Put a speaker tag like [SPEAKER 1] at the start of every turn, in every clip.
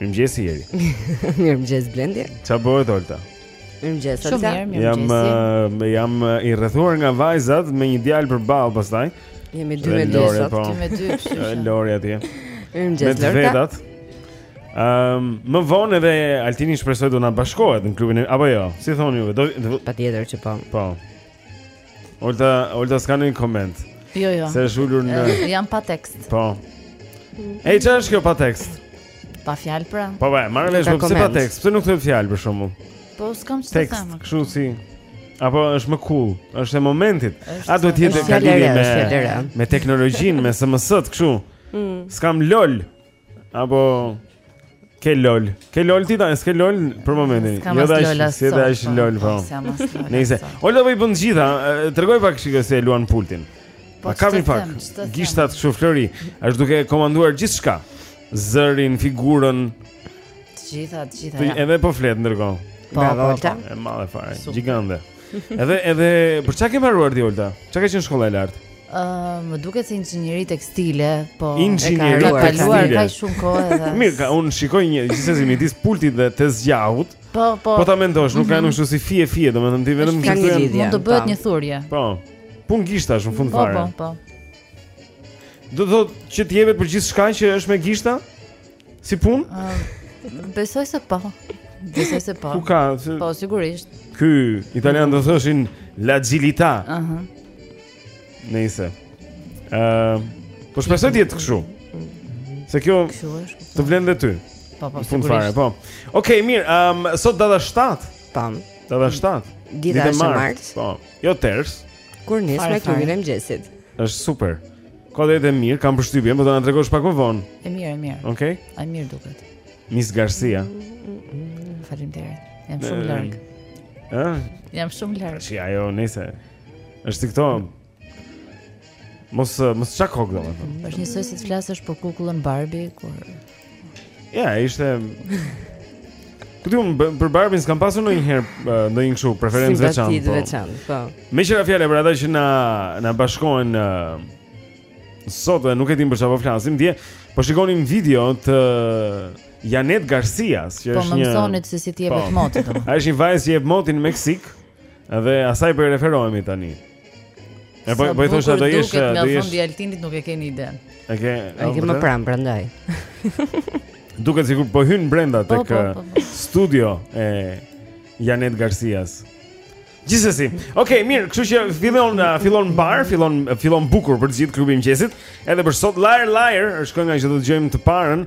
[SPEAKER 1] Mirëmëngjes Jeri.
[SPEAKER 2] Mirëmëngjes Blendi.
[SPEAKER 1] Ça bëhet Olta?
[SPEAKER 3] Mirëmëngjes Olta.
[SPEAKER 1] Jam eh, jam eh, i rrethuar nga vajzat me një djalë përballë pastaj.
[SPEAKER 2] Jemi dy me dy sot,
[SPEAKER 1] po.
[SPEAKER 3] dy me dy. Eh,
[SPEAKER 1] Lori atje.
[SPEAKER 2] Mirëmëngjes
[SPEAKER 1] Lori.
[SPEAKER 2] Me
[SPEAKER 1] vetat. Ëm, ehm, më vonë edhe Altini shpresoj do na bashkohet në klubin apo jo? Si thoni ju? Do
[SPEAKER 2] patjetër që po.
[SPEAKER 1] Po. Olta, Olta s'ka ndonjë koment.
[SPEAKER 3] Jo, jo.
[SPEAKER 1] Se është ulur në
[SPEAKER 3] eh, Jam pa tekst.
[SPEAKER 1] Po. Ej, çfarë është kjo pa tekst?
[SPEAKER 3] Pa fjalë pra.
[SPEAKER 1] Po, po, marr vesh po pse pa tekst? Pse nuk thua fjalë për shkakun?
[SPEAKER 3] Po, s'kam çfarë
[SPEAKER 1] të
[SPEAKER 3] them.
[SPEAKER 1] Tekst, kështu si. Apo është më cool, është e momentit. A duhet
[SPEAKER 2] të jetë kalimi
[SPEAKER 1] me me teknologjinë, me SMS-t kështu? Mm. S'kam lol. Apo Ke lol. Ke lol ti tani, s'ke lol për momentin. Jo
[SPEAKER 3] dash,
[SPEAKER 1] si
[SPEAKER 3] dash
[SPEAKER 1] lol po.
[SPEAKER 3] Nice.
[SPEAKER 1] Olta po i bën të gjitha, tregoji pak shikoj se e luan pultin.
[SPEAKER 3] Po
[SPEAKER 1] kapi pak. Gishtat kështu Flori, është duke komanduar gjithçka. Zërin, figurën.
[SPEAKER 3] Të gjitha, të gjitha. Ti
[SPEAKER 1] edhe po flet ndërkohë.
[SPEAKER 3] Po, po,
[SPEAKER 2] po.
[SPEAKER 1] E madhe fare, gjigande. Edhe edhe për çka ke mbaruar ti Olta? Çfarë ka qenë shkolla e lartë?
[SPEAKER 3] Ë, uh, më duket se inxhinieri tekstile, po
[SPEAKER 1] inxhinieri
[SPEAKER 3] ka kaluar kaq shumë kohë edhe.
[SPEAKER 1] Mirë, ka un shikoj një gjithsesi midis pultit dhe tezgjahut.
[SPEAKER 3] Po, po.
[SPEAKER 1] Po ta mendosh, nuk mm -hmm. kanë kështu si fije fije, domethënë ti vetëm
[SPEAKER 2] ke një lidhje.
[SPEAKER 3] Mund të bëhet një thurje.
[SPEAKER 1] Po. Punë gishtash në fund
[SPEAKER 3] po,
[SPEAKER 1] fare.
[SPEAKER 3] Po, po, po.
[SPEAKER 1] Do të thotë që të jepet për gjithçka që është me gishta? Si punë?
[SPEAKER 3] Uh, besoj se po. Besoj se po.
[SPEAKER 1] Ku ka? Se...
[SPEAKER 3] Po sigurisht.
[SPEAKER 1] Ky italian do thoshin l'agilità.
[SPEAKER 3] Aha.
[SPEAKER 1] Uh -huh. Nice. Ëm, uh, po shpresoj të jetë kështu. Se kjo të vlen dhe ty.
[SPEAKER 3] Po, po,
[SPEAKER 1] sigurisht. Fare, po. Okej, okay, mirë. Ëm, um, sot data 7.
[SPEAKER 2] Tan.
[SPEAKER 1] Data 7.
[SPEAKER 2] Dita e martë.
[SPEAKER 1] Po. Jo ters.
[SPEAKER 2] Kur nis me klubin e mëngjesit.
[SPEAKER 1] Është super. Koha e mirë, kam përshtypjen, po do na tregosh pak më vonë.
[SPEAKER 3] E mirë, e mirë.
[SPEAKER 1] Okej. Okay.
[SPEAKER 3] Ai mirë duket.
[SPEAKER 1] Miss Garcia.
[SPEAKER 3] Faleminderit. Jam shumë larg.
[SPEAKER 1] Ë?
[SPEAKER 3] Jam shumë larg.
[SPEAKER 1] Si ajo nëse është këto. Mos mos çaj kokë domethënë.
[SPEAKER 3] Është njësoj si të flasësh për kukullën Barbie kur
[SPEAKER 1] Ja, ishte Këtu unë për Barbin s'kam pasur ndonjëherë ndonjë kështu preferencë
[SPEAKER 2] të
[SPEAKER 1] veçantë
[SPEAKER 2] Simpati
[SPEAKER 1] po.
[SPEAKER 2] veçan, po
[SPEAKER 1] Meqë ra fjala për ata që na, na bashkohen uh, Sot dhe nuk e dinë për çfarë po flasim Dje, po shikonim video të Janet Garcias që
[SPEAKER 3] Po më mësonit se si të jepet
[SPEAKER 1] po.
[SPEAKER 3] moti
[SPEAKER 1] A është një vajzë që jep motin në Meksik
[SPEAKER 4] Edhe asaj po i referohemi tani. E po po i thosha do jesh do jesh.
[SPEAKER 3] Fondi Altinit nuk e keni ide.
[SPEAKER 4] E ke.
[SPEAKER 1] E ke më pranë prandaj.
[SPEAKER 4] Duket sikur po hyn brenda
[SPEAKER 3] po,
[SPEAKER 4] tek
[SPEAKER 3] po, po, po.
[SPEAKER 4] studio e Janet Garcias. Gjithsesi. Okej, okay, mirë, kështu që fillon uh, fillon mbarë, fillon fillon bukur për të gjithë klubi i mëngjesit. Edhe për sot Liar Liar është kënga që do të dëgjojmë të parën.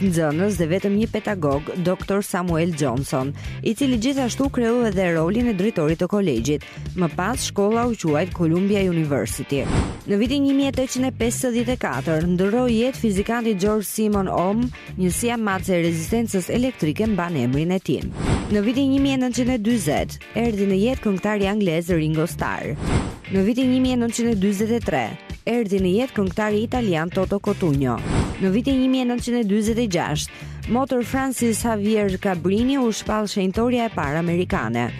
[SPEAKER 2] nxënës dhe vetëm një pedagog, Doktor Samuel Johnson, i cili gjithashtu kreu edhe rolin e drejtorit të kolegjit. Më pas shkolla u quajt Columbia University. Në vitin 1854 ndërroi jetë fizikanti George Simon Ohm, njësia matëse e rezistencës elektrike mban emrin e tij. Në vitin 1940 erdhi në jetë këngëtari anglez Ringo Starr. Në vitin 1943, erdhi në jetë këngëtari italian Toto Cutugno. Në vitin 1946, motër Frances Xavier Cabrini u shpall shenjtorja e parë amerikane.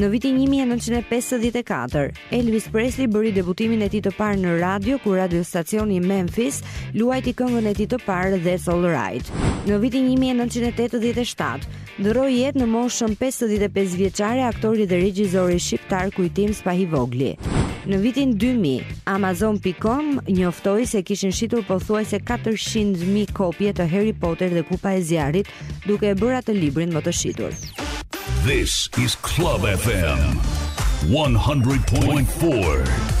[SPEAKER 2] Në vitin 1954, Elvis Presley bëri debutimin e tij të parë në radio kur radiostacioni Memphis luajti këngën e tij të parë That's All Right. Në vitin 1987, Ndërroi jetë në moshën pesëdhjetë e pesë vjeçare aktori dhe regjizori shqiptar Kujtim Spahivogli. Në vitin dy mijë, Amazon pikë kom njoftoi se kishin shitur pothuajse katërqind mijë kopje të Harry Potter dhe Kupa e Zjarrit, duke e bërë atë librin më të shitur.
[SPEAKER 5] This is Club FM 100.4.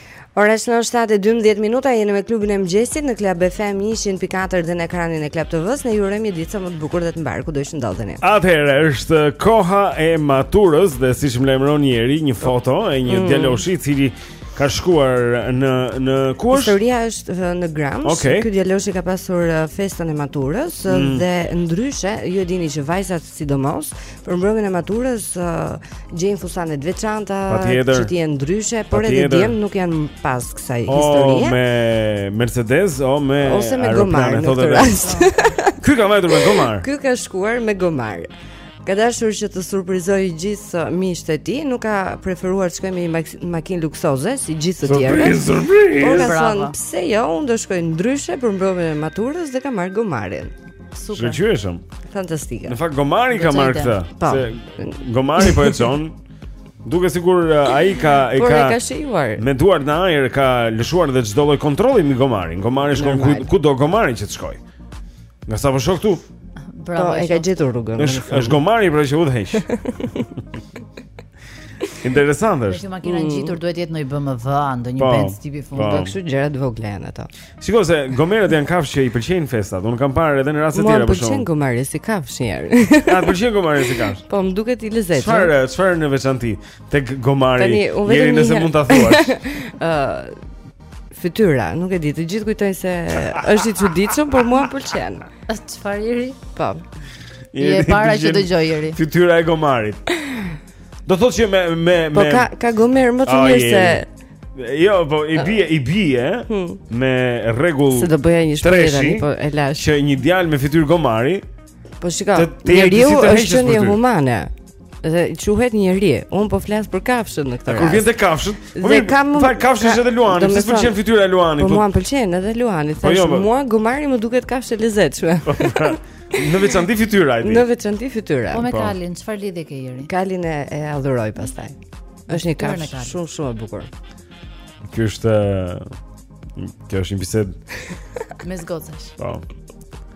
[SPEAKER 2] Ora është 7:12 minuta jeni me klubin e mëngjesit në Club FM 100.4 dhe në ekranin e Club TV-s ne ju urojmë një ditë sa më të bukur dhe të mbarë kudo të ndodheni.
[SPEAKER 1] Atëherë është koha e maturës dhe siç më lajmëron Jeri një foto e një
[SPEAKER 2] mm.
[SPEAKER 1] djaloshi i cili ka shkuar në në ku është?
[SPEAKER 2] Historia është në Gramsh.
[SPEAKER 1] Okay.
[SPEAKER 2] Ky djaloshi ka pasur uh, festën e maturës uh,
[SPEAKER 1] mm.
[SPEAKER 2] dhe ndryshe ju e dini që vajzat sidomos për mbrëmjen e maturës uh, gjejnë fustane të veçanta që të jenë ndryshe, por edhe djemtë nuk janë pas kësaj
[SPEAKER 1] o,
[SPEAKER 2] historie.
[SPEAKER 1] O me Mercedes, o me
[SPEAKER 2] ose me gomar në këtë rast.
[SPEAKER 1] Ky ka vajtur me gomar.
[SPEAKER 2] Ky ka shkuar me gomar. Ka dashur që të surprizoj gjithë miqtë e tij, nuk ka preferuar të shkojë me një makinë luksoze si gjithë të tjerët.
[SPEAKER 1] Surpriz, surpriz.
[SPEAKER 2] Por ka thënë pse jo, unë do shkoj ndryshe për mbrëmjen e maturës dhe ka marrë gomarin.
[SPEAKER 3] Super.
[SPEAKER 1] Shkëlqyeshëm.
[SPEAKER 2] Fantastike.
[SPEAKER 1] Në fakt Gomari ka marrë këtë,
[SPEAKER 2] po.
[SPEAKER 1] se Gomari po e çon. Duket sikur uh, ai ka e ka,
[SPEAKER 2] ka shijuar.
[SPEAKER 1] Me duar në ajër ka lëshuar dhe çdo lloj kontrolli mbi Gomarin. Gomari shkon ku do Gomari që të shkoj. Nga sa po shoh këtu.
[SPEAKER 2] Po, e ka gjetur rrugën.
[SPEAKER 1] Është është Gomari pra që udhëheq. Interesant është.
[SPEAKER 3] Kjo makina e ngjitur duhet të jetë ndonjë BMW, ndonjë
[SPEAKER 1] po,
[SPEAKER 3] Benz tipi
[SPEAKER 1] po.
[SPEAKER 3] fundit,
[SPEAKER 2] kështu gjëra të vogla janë ato.
[SPEAKER 1] Shikoj se gomarët janë kafshë që i pëlqejnë festat. Unë kam parë edhe në raste
[SPEAKER 2] të
[SPEAKER 1] tjera për shkak.
[SPEAKER 2] Më pëlqen gomari si kafshë një herë.
[SPEAKER 1] A të pëlqen gomari si kafshë?
[SPEAKER 2] Po, më duket i lezetshëm.
[SPEAKER 1] Çfarë, çfarë në veçanti tek gomari? Jeri nëse mund ta thuash.
[SPEAKER 2] Ëh, Fytyra, nuk e di, të gjithë kujtojnë se është i çuditshëm, por mua pëlqen.
[SPEAKER 3] Çfarë Iri?
[SPEAKER 2] Po.
[SPEAKER 3] Je e para që dëgjoj Iri.
[SPEAKER 1] Fytyra e gomarit. Do thotë që me me
[SPEAKER 2] po
[SPEAKER 1] me Po
[SPEAKER 2] ka ka gomar më të mirë se
[SPEAKER 1] Jo, po i bie, i bie hmm. me rregull.
[SPEAKER 2] Se do bëja një shprehje tani, po e lash.
[SPEAKER 1] Që një djalë me fytyrë gomari.
[SPEAKER 2] Po shiko, njeriu është
[SPEAKER 1] një
[SPEAKER 2] humane. Dhe quhet njeri. Un po flas për kafshën në këtë rast.
[SPEAKER 1] Kur vjen te kafshët, po mirë,
[SPEAKER 2] kam
[SPEAKER 1] fal kafshë është edhe luani. Më pëlqen fytyra e luanit.
[SPEAKER 2] Po, po. mua pëlqen edhe luani.
[SPEAKER 1] Po, jo, Thash po.
[SPEAKER 2] mua gomari më duket kafshë lezetshme.
[SPEAKER 1] Pra, në veçanti fytyra ai.
[SPEAKER 2] Në veçanti fytyra.
[SPEAKER 3] Po me kalin, çfarë lidhje ke Iri?
[SPEAKER 2] Kalin e e adhuroj pastaj. Është një kafshë shumë shumë e bukur.
[SPEAKER 1] Ky është kjo është një bisedë
[SPEAKER 3] mes gocash.
[SPEAKER 1] Po.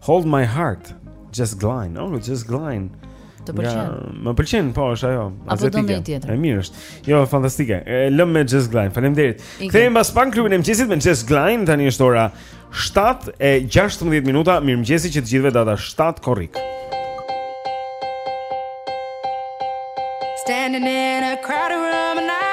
[SPEAKER 1] Hold my heart, Jess Glynne. Oh, Jess Glynne.
[SPEAKER 3] Të pëlqen.
[SPEAKER 1] Më pëlqen, po, është ajo.
[SPEAKER 3] Apo do ndonjë tjetër.
[SPEAKER 1] E mirë është. Jo, fantastike. E lëm me Jess Glynne. Faleminderit. Kthehemi pas pak klubin e mëngjesit me Jess Glynne. Tani është ora 7:16 minuta. Mirëmëngjesi që të gjithëve data 7 korrik.
[SPEAKER 6] Standing in a crowded room and I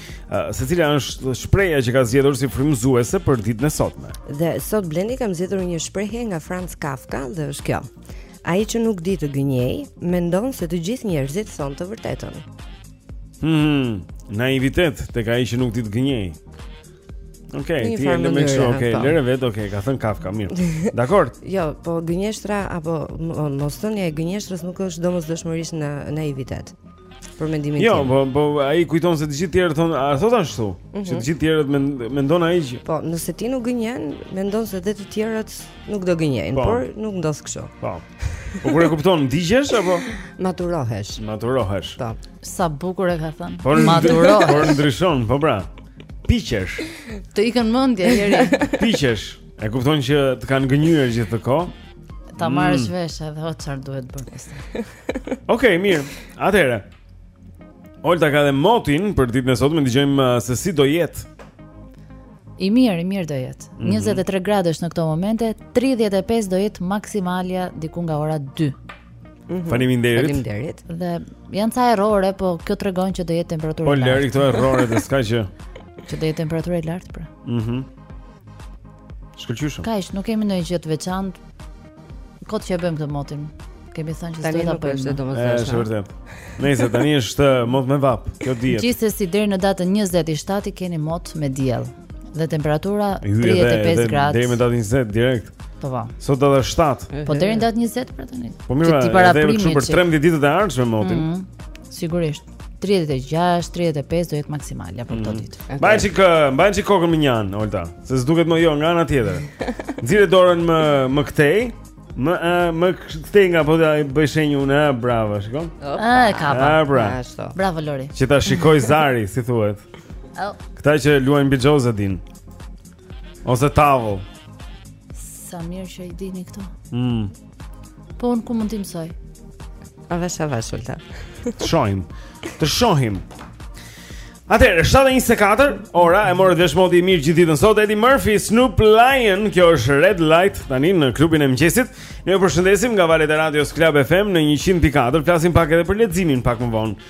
[SPEAKER 1] se cila është shprehja që ka zgjedhur si frymëzuese për ditën e sotme.
[SPEAKER 2] Dhe sot Blendi kam zgjedhur një shprehje nga Franz Kafka dhe është kjo. Ai që nuk di të gënjej, mendon se të gjithë njerëzit thonë të vërtetën.
[SPEAKER 1] Hmm, naivitet tek ai që nuk di të gënjej. Okej,
[SPEAKER 2] okay,
[SPEAKER 1] ti je në
[SPEAKER 2] mënyrë,
[SPEAKER 1] okej,
[SPEAKER 2] okay,
[SPEAKER 1] lëre vetë, okej, okay, ka thën Kafka, mirë. Dakor.
[SPEAKER 2] jo, po gënjeshtra apo mos thënia e gënjeshtrës nuk është domosdoshmërisht naivitet. Për mendimin
[SPEAKER 1] jo,
[SPEAKER 2] tim.
[SPEAKER 1] Jo, po po ai kujton se të gjithë tjerët thonë, a thot ashtu?
[SPEAKER 2] Mm -hmm.
[SPEAKER 1] Që të gjithë tjerët mendon ai që
[SPEAKER 2] Po, nëse ti nuk gënjen, mendon se dhe të tjerët nuk do gënjejnë,
[SPEAKER 1] po.
[SPEAKER 2] por nuk ndodh kështu.
[SPEAKER 1] Po. Po kur e kupton, ndigjesh apo
[SPEAKER 2] maturohesh?
[SPEAKER 1] Maturohesh.
[SPEAKER 2] Po.
[SPEAKER 3] Sa bukur e ka thënë.
[SPEAKER 1] Por
[SPEAKER 3] maturohesh.
[SPEAKER 1] Por ndryshon, po pra. Piqesh.
[SPEAKER 3] Të ikën mendja Iri.
[SPEAKER 1] Piqesh. E kupton që të kanë gënjyer gjithë atë kohë.
[SPEAKER 3] Ta
[SPEAKER 1] mm.
[SPEAKER 3] marrësh mm. vesh edhe o çfarë duhet bërë pastaj.
[SPEAKER 1] Okej, okay, mirë. Atëherë. Olta ka dhe motin për ditën e sotme, dëgjojmë uh, se si do jetë.
[SPEAKER 3] I mirë, i mirë do jetë.
[SPEAKER 1] Mm -hmm.
[SPEAKER 3] 23 gradë është në këto momente, 35 do jetë maksimalja diku nga ora 2. Mm -hmm.
[SPEAKER 1] Faleminderit.
[SPEAKER 2] Faleminderit.
[SPEAKER 3] Dhe janë ca re rrore, po kjo tregon që do jetë temperatura.
[SPEAKER 1] Po lëri këto errore të s'ka që.
[SPEAKER 3] Që do jetë temperatura e lartë pra.
[SPEAKER 1] Mhm. Mm Shkëlqyshëm.
[SPEAKER 3] Kaq, nuk kemi ndonjë gjë të veçantë. Kot që e bëjmë këtë motin. Kemi thënë që s'do ta
[SPEAKER 2] bëjmë. Është domosdoshmë.
[SPEAKER 1] Është vërtet. Nëse tani është eh, mot me vap, kjo dihet.
[SPEAKER 3] Gjithsesi deri në datën 20 keni mot me diell dhe temperatura 35 gradë.
[SPEAKER 1] Deri në datën 20 direkt.
[SPEAKER 3] Po po.
[SPEAKER 1] Sot datë 7.
[SPEAKER 3] Po deri në datën 20 pra tani.
[SPEAKER 1] Po mirë,
[SPEAKER 3] ti paraprin.
[SPEAKER 1] Po për 13 ditët e ardhshme motin.
[SPEAKER 3] Mhm. Sigurisht. 36, 35 do jetë maksimalja për këto
[SPEAKER 1] mhm.
[SPEAKER 3] ditë.
[SPEAKER 1] Mbaj çik, mbaj çik kokën mënjanë, Olta, se s'duket më jo nga ana tjetër. Nxire dorën më më këtej. Më më këtej nga po të bëj shenjë unë, bravo, shikon?
[SPEAKER 3] Ah, e kapa.
[SPEAKER 1] Ah, pra.
[SPEAKER 2] Ashtu.
[SPEAKER 3] Bravo Lori.
[SPEAKER 1] Që ta shikojë zari, si thuhet. Këta që luajnë bixhoz e dinë. Ose tavë.
[SPEAKER 3] Sa mirë që i dini këto.
[SPEAKER 1] Mm.
[SPEAKER 3] Po un ku mund të mësoj?
[SPEAKER 2] A vesh a vesh Olta.
[SPEAKER 1] Të shohim. Të shohim. Atëherë, 7:24, ora, e morët vesh moti i mirë gjithë ditën sot Eddie Murphy, Snoop Lion, kjo është Red Light tani në klubin e mëngjesit. Ne ju përshëndesim nga valët e radios Club FM në 100.4. Flasim pak edhe për leximin pak më vonë.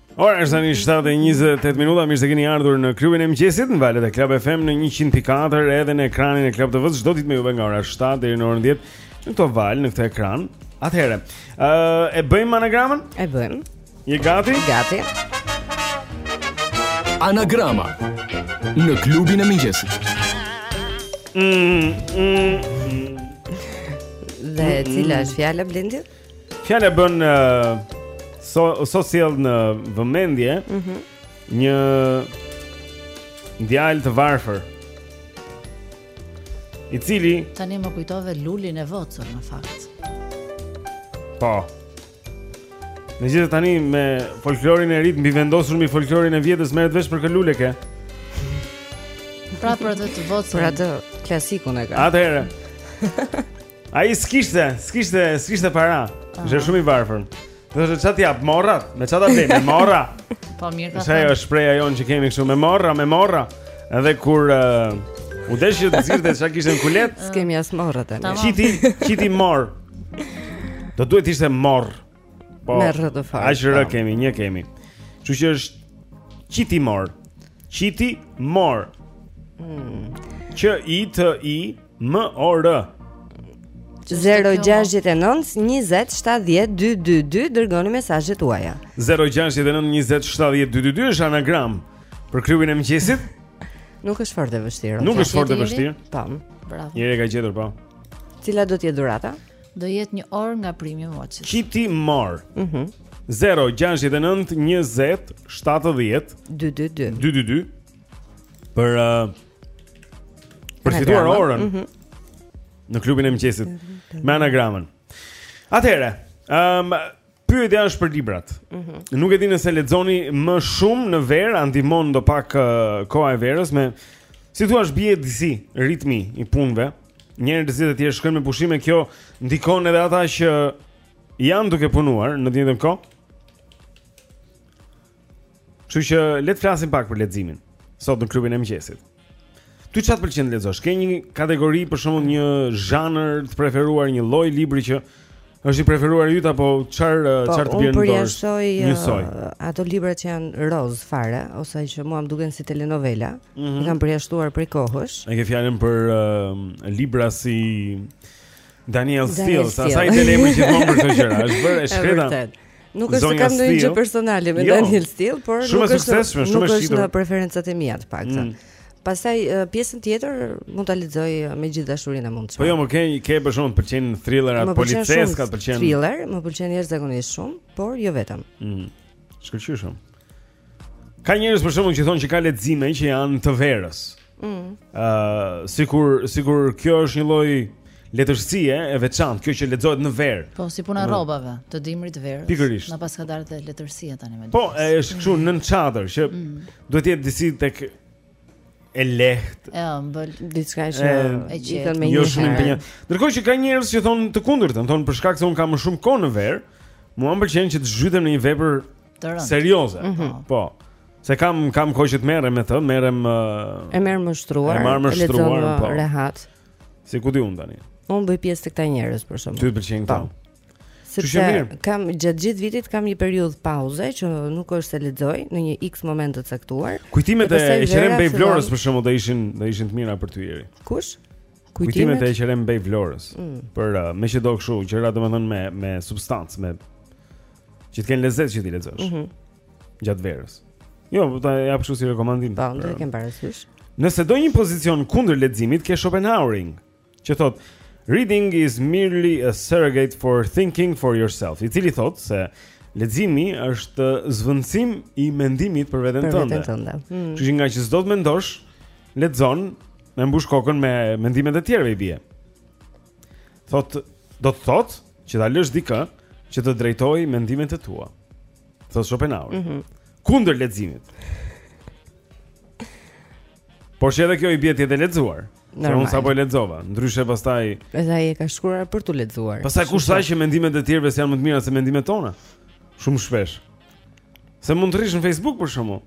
[SPEAKER 1] Ora është tani 7:28 minuta, mirë se keni ardhur në klubin e mëngjesit në valët e Club FM në 100.4 edhe në ekranin e Club TV-s çdo ditë me juve nga ora 7 deri në orën 10 në këto valë në këtë ekran. Atëherë, ë uh, e bëjmë anagramën?
[SPEAKER 2] E bëjmë.
[SPEAKER 1] Je gati?
[SPEAKER 2] Gati.
[SPEAKER 7] Anagrama në klubin e mëngjesit.
[SPEAKER 1] Mm, mm, mm.
[SPEAKER 2] Dhe cila është fjala Blendi?
[SPEAKER 1] Fjala bën uh, so, so sjell në vëmendje
[SPEAKER 2] ëh mm -hmm.
[SPEAKER 1] një djalë të varfër i cili
[SPEAKER 3] tani më kujtove Lulin e vocërr në fakt.
[SPEAKER 1] Po. Megjithatë tani me folklorin e ri të, mbivendosur mbi folklorin e vjetër, merret vesh për kë Lul e ke?
[SPEAKER 3] Pra për atë të vocërr.
[SPEAKER 2] Për atë klasikun e ka.
[SPEAKER 1] Atëherë. Ai s'kishte, s'kishte, s'kishte para. Ishte shumë i varfër. Do të ça t'i jap morrat, me ça ta blej me morra.
[SPEAKER 3] Po mirë ka.
[SPEAKER 1] Sa është shprehja jonë që kemi këtu me morra, me morra. Edhe kur uh, u desh të zgjidhte çka kishte në kulet,
[SPEAKER 2] s'kemi as morra tani.
[SPEAKER 1] Qiti, qiti mor. Do duhet të ishte mor. Po.
[SPEAKER 2] Me rrë të fal.
[SPEAKER 1] Ai rrë
[SPEAKER 2] po.
[SPEAKER 1] kemi, një kemi. Kështu që është qiti mor. Qiti mor.
[SPEAKER 2] Mm.
[SPEAKER 1] Q I T I M O R
[SPEAKER 2] 0692070222 dërgoni mesazhet tuaja.
[SPEAKER 1] 0692070222 është anagram për klubin e mëngjesit.
[SPEAKER 2] Nuk është fort e vështirë.
[SPEAKER 1] Nuk është fort e vështirë.
[SPEAKER 2] Tam, po.
[SPEAKER 3] bravo.
[SPEAKER 1] Njëri e ka gjetur po.
[SPEAKER 2] Cila do të jetë dhurata?
[SPEAKER 3] Do jetë një orë nga primi Moçi.
[SPEAKER 1] Qiti mor.
[SPEAKER 2] Mhm. Mm
[SPEAKER 1] 0692070222 për uh, Për fituar orën
[SPEAKER 2] mm -hmm.
[SPEAKER 1] Në klubin e mëngjesit Me anagramën Atëherë um, Pyetja është për librat
[SPEAKER 2] mm -hmm.
[SPEAKER 1] Nuk e di nëse lexoni më shumë në verë A ndihmon ndopak uh, koha e verës Me Si të thuash bie disi ritmi i punëve Njerëzit e tjerë shkojnë me pushime Kjo ndikon edhe ata që Janë duke punuar në të njëjtën kohë Kështu që le të flasim pak për leximin sot në klubin e mëngjesit. Ty çfarë pëlqen të lexosh? Ke një kategori për shembull një zhanër të preferuar, një lloj libri që është i preferuari yt apo çfarë eh,
[SPEAKER 2] po,
[SPEAKER 1] çfarë të
[SPEAKER 2] bie
[SPEAKER 1] në dorë?
[SPEAKER 2] Po,
[SPEAKER 1] një
[SPEAKER 2] eh, Zoi. Ato libra që janë roz fare ose që mua më duken si telenovela,
[SPEAKER 1] mm -hmm.
[SPEAKER 2] i kam përjashtuar prej kohësh.
[SPEAKER 1] E ke fjalën për uh, libra si
[SPEAKER 2] Danielle
[SPEAKER 1] Steel, sa sa i biem gjithmonë për këto gjëra. Është bërë e shkreta.
[SPEAKER 2] Nuk është se kam ndonjë gjë personale me
[SPEAKER 1] jo.
[SPEAKER 2] Danielle Steel, por nuk është
[SPEAKER 1] suksesshme, shumë e shitur.
[SPEAKER 2] Në preferencat e mia të paktën.
[SPEAKER 1] Mm.
[SPEAKER 2] Pastaj pjesën tjetër mund ta lexoj me gjithë dashurinë e mundshme.
[SPEAKER 1] Po jo, më ke ke për shembull pëlqen
[SPEAKER 2] thriller apo
[SPEAKER 1] policeska pëlqen.
[SPEAKER 2] Thriller, më pëlqen jashtëzakonisht shumë, por jo vetëm.
[SPEAKER 1] Mm. Shkëlqyshëm. Ka njerëz për shembull që thonë që ka lexime që janë të verës.
[SPEAKER 2] Ëh, mm.
[SPEAKER 1] uh, sikur sikur kjo është një lloj letërsie e veçantë, kjo që lexohet në verë.
[SPEAKER 3] Po, si puna rrobave, të dimrit të verës.
[SPEAKER 1] Pikërisht.
[SPEAKER 3] Na paska dalë te letërsia tani më.
[SPEAKER 1] Po, e, është kështu nën çadër që
[SPEAKER 3] mm.
[SPEAKER 1] duhet të jetë disi tek e lehtë.
[SPEAKER 3] Ja, bën
[SPEAKER 2] diçka
[SPEAKER 1] që
[SPEAKER 3] e qetën
[SPEAKER 2] me
[SPEAKER 1] jo
[SPEAKER 2] një.
[SPEAKER 1] Jo
[SPEAKER 2] shumë
[SPEAKER 1] impenjim. Ndërkohë që ka njerëz që thonë të kundërtën, thonë për shkak se un kam më shumë kohë në verë, mua më pëlqen që të zhytem në një vepër
[SPEAKER 3] Të rëndë.
[SPEAKER 1] Serioze.
[SPEAKER 2] Mm -hmm.
[SPEAKER 1] Po. Se kam kam kohë që të merrem me të, merrem uh,
[SPEAKER 2] e merr më shtruar,
[SPEAKER 1] e marr më shtruar, po.
[SPEAKER 2] Rehat.
[SPEAKER 1] Si ku di unë tani?
[SPEAKER 2] Unë bëj pjesë te këta njerëz për shembull.
[SPEAKER 1] Ty të pëlqejnë këta. Po.
[SPEAKER 2] Sepse kam gjatë gjithë vitit kam një periudhë pauze që nuk është se lexoj në një X moment të caktuar.
[SPEAKER 1] Kujtimet e
[SPEAKER 2] Eqrem
[SPEAKER 1] Bej Vlorës për shembull do ishin do ishin të mira për ty Eri.
[SPEAKER 2] Kush?
[SPEAKER 1] Kujtimet, kujtimet e Eqrem bej Vlorës
[SPEAKER 2] mm.
[SPEAKER 1] Për uh, meqë do kështu Gjëra domethënë me, me substancë me... Që të kenë lezet që t'i lexosh
[SPEAKER 2] mm -hmm.
[SPEAKER 1] Gjatë verës Jo, po ta jap kështu si rekomandim
[SPEAKER 2] Ta, po,
[SPEAKER 1] do
[SPEAKER 2] ta kem parasysh
[SPEAKER 1] Nëse do një pozicion kundër leximit Ke Schopenhauerin Që thot Reading is merely a surrogate for thinking for yourself I cili thot se Leximi është zvëndësim i mendimit për veten tënde.
[SPEAKER 2] Për veten tënde. Mm.
[SPEAKER 1] Që ngaqë s'do të mendosh, lexon E mbush kokën me mendimet e tjerëve i bie. Thot, do të thot që ta lësh dikë që të drejtoj mendimet e tua. Thot Schopenhauer.
[SPEAKER 2] Mm -hmm.
[SPEAKER 1] Kundër leximit. Por që edhe kjo i bie ta kesh lexuar. Se unë sapo e lexova, ndryshe pastaj
[SPEAKER 2] Edhe ai e ka shkruar për t'u lexuar.
[SPEAKER 1] Pastaj kush tha që mendimet e tjerëve janë më të mira se mendimet tona? Shumë shpesh. Se mund të rrish në Facebook për shembull.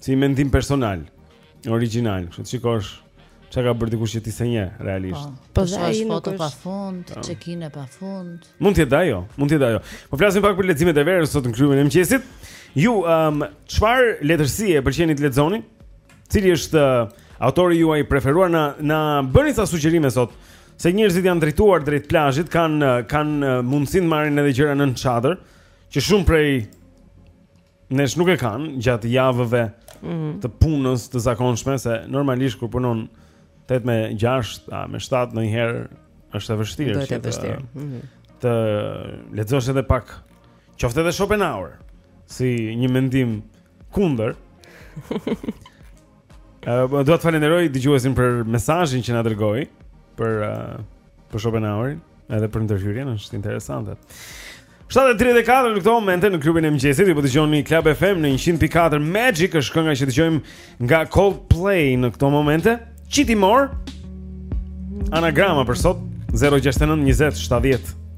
[SPEAKER 1] Si mendim personal, original, që të shikosh çka ka bërë dikush që ti s'e njeh realisht.
[SPEAKER 3] Po,
[SPEAKER 2] po ai nuk ka
[SPEAKER 3] foto
[SPEAKER 2] pa
[SPEAKER 3] fund,
[SPEAKER 1] po.
[SPEAKER 3] check-in-e pa fund.
[SPEAKER 1] Mund të jetë ajo, mund të jetë ajo. Po flasim pak për leximet e verës sot në klubin e mëngjesit. Ju, um, çfarë letërsie pëlqeni të lexoni? Cili është uh, autori juaj i preferuar na na bëni ca sugjerime sot? Se njerëzit janë drejtuar drejt plazhit, kanë kanë mundësinë të marrin edhe gjëra nën çadër, që shumë prej nesh nuk e kanë gjatë javëve
[SPEAKER 2] mhm.
[SPEAKER 1] të punës të zakonshme se normalisht kur punon 8 me 6 a me 7 ndonjëherë është e vështirë. Është
[SPEAKER 2] e vështirë. Mhm.
[SPEAKER 1] Të lexosh edhe pak qoftë edhe Schopenhauer si një mendim kundër. Uh, dua të falenderoj dëgjuesin për mesazhin që na dërgoi për uh, për Schopenhauerin, edhe për ndërhyrjen, është interesante. 7:34 në këto momente në klubin e mëngjesit ju po dëgjoni Club FM në 100.4 Magic është kënga që dëgjojmë nga Coldplay në këto momente. Çiti Mor. Anagrama për sot 069 20 70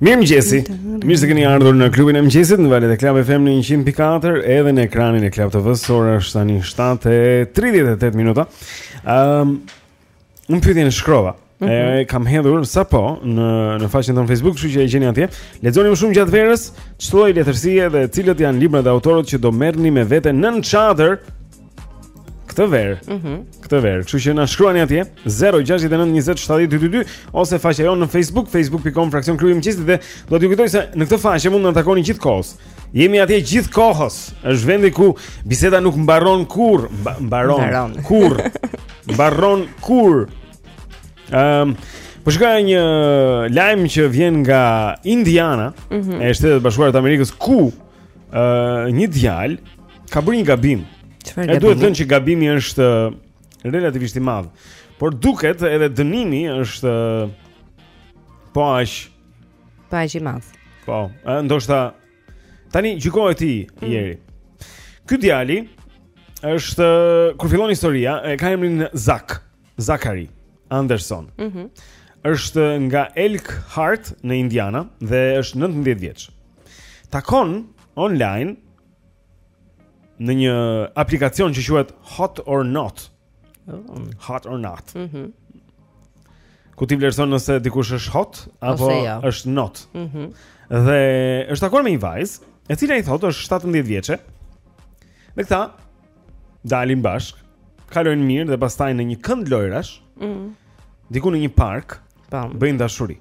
[SPEAKER 8] Mirëmëngjesi,
[SPEAKER 1] mirë se keni ardhur në klubin e mëngjesit në valët e Club FM në 100.4 edhe në ekranin e Club TV-së, ora është tani 7.38 minuta um, Unë pyetjen e shkrova, mm -hmm. e kam hedhur sapo në, në faqen tonë në Facebook, kshu që e gjeni atje Lexoni më shumë gjatë verës, ç'lloj letërsie dhe cilët janë librat dhe autorët që do merrni me vete nën çadër Këtë verë.
[SPEAKER 2] Mhm.
[SPEAKER 1] Mm këtë verë. Kështu që na shkruani atje 0692070222 ose faqja jonë në Facebook, facebook.com fraksion klubi i mëngjesit dhe dua t'ju kujtoj se në këtë faqe mund të na takoni gjithë kohës. Jemi atje gjithë kohës. Është vendi ku biseda nuk mbaron kurrë, mba, mbaron,
[SPEAKER 2] mbaron
[SPEAKER 1] kurrë. Mbaron kurrë. Ehm, um, po shikoja një lajm që vjen nga Indiana,
[SPEAKER 2] mm -hmm.
[SPEAKER 1] e Shteteve të Bashkuara të Amerikës ku ë uh, një djalë Ka bërë një gabim.
[SPEAKER 2] Çfarë gabimi?
[SPEAKER 1] E duhet thënë që gabimi është uh, relativisht i madh. Por duket edhe dënimi është uh, po aq
[SPEAKER 2] po aq i madh.
[SPEAKER 1] Po, uh, ndoshta tani gjykoje ti mm. Jeri. Ky djali është kur fillon historia, e ka emrin Zak, Zakari Anderson.
[SPEAKER 2] Mhm.
[SPEAKER 1] Mm është nga Elkhart në Indiana dhe është 19 vjeç. Takon online në një aplikacion që quhet Hot or Not. Oh. Hot or Not.
[SPEAKER 2] Mhm.
[SPEAKER 1] Mm ku ti vlerëson nëse dikush është hot apo
[SPEAKER 2] jo.
[SPEAKER 1] është not.
[SPEAKER 2] Mhm.
[SPEAKER 1] Mm dhe është takuar me një vajzë, e cila i thotë është 17 vjeçe. Dhe këta dalin bashkë, kalojnë mirë dhe pastaj në një kënd lojrash.
[SPEAKER 2] Mhm.
[SPEAKER 1] Mm diku në një park,
[SPEAKER 2] tam,
[SPEAKER 1] bëjnë dashuri.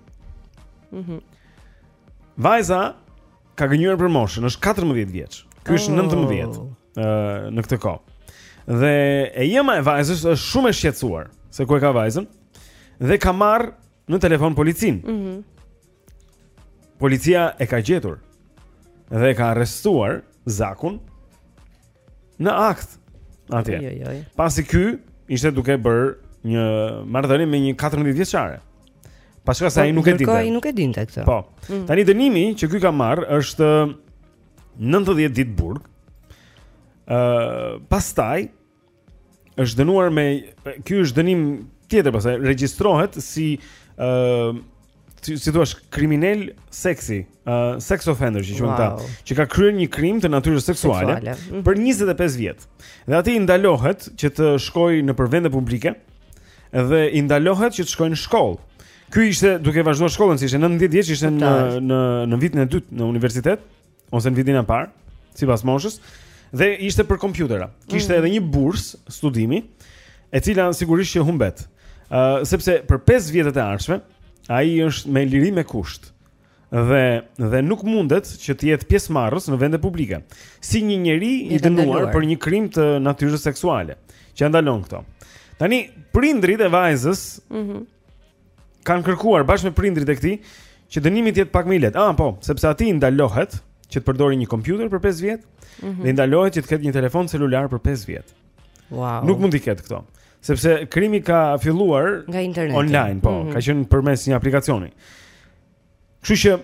[SPEAKER 2] Mhm.
[SPEAKER 1] Mm Vajza ka gënjyer për moshën, është 14 vjeç. Ky është 19 oh. në këtë kohë. Dhe e jema e vajzës është shumë e shqetësuar se ku e ka vajzën dhe ka marrë në telefon policinë.
[SPEAKER 2] Mhm.
[SPEAKER 1] Mm Policia e ka gjetur dhe e ka arrestuar Zakun Në akt atje.
[SPEAKER 2] Jo, jo, jo.
[SPEAKER 1] Pasi ky ishte duke bërë një marrëdhënie me një 14 vjeçare. Paska sa po, ai nuk e dinte.
[SPEAKER 2] Ai nuk e dinte këtë.
[SPEAKER 1] Po.
[SPEAKER 2] Mm.
[SPEAKER 1] Tani dënimi që ky ka marrë është 90 ditë burg. Ëh, uh, pastaj është dënuar me ky është dënim tjetër pastaj regjistrohet si ë uh, si, si thua kriminal seksi, ë uh, sex offender që quhen ta,
[SPEAKER 2] wow.
[SPEAKER 1] që ka kryer një krim të natyrës seksuale,
[SPEAKER 2] seksuale. Mm -hmm.
[SPEAKER 1] për 25 vjet. Dhe atij i ndalohet që të shkojë nëpër vende publike dhe i ndalohet që të shkojë në shkollë. Ky ishte duke vazhduar shkollën, se ishte 19 vjeç, ishte në në në vitin e dytë në universitet. ose në vitin e parë, sipas moshës, dhe ishte për kompjutera. Kishte
[SPEAKER 2] mm.
[SPEAKER 1] edhe një bursë studimi, e cila sigurisht që humbet. Ë uh, sepse për 5 vjetet e ardhshme ai është me liri me kusht dhe dhe nuk mundet që të jetë pjesëmarrës në vende publike si një njeri i dënuar për një krim të natyrës seksuale që ia ndalon këto. Tani prindërit e vajzës
[SPEAKER 2] mm -hmm.
[SPEAKER 1] kanë kërkuar bashkë me prindërit e këtij që dënimi të jetë pak më i lehtë. Ah, po, sepse atij i ndalohet që të përdorë një kompjuter për 5 vjet
[SPEAKER 2] mm -hmm.
[SPEAKER 1] dhe i ndalohet që të ketë një telefon celular për 5 vjet.
[SPEAKER 2] Wow.
[SPEAKER 1] Nuk mund t'i ketë këto. Sepse krimi ka filluar
[SPEAKER 2] nga interneti.
[SPEAKER 1] Online, po,
[SPEAKER 2] mm -hmm.
[SPEAKER 1] ka qenë përmes një aplikacioni. Kështu që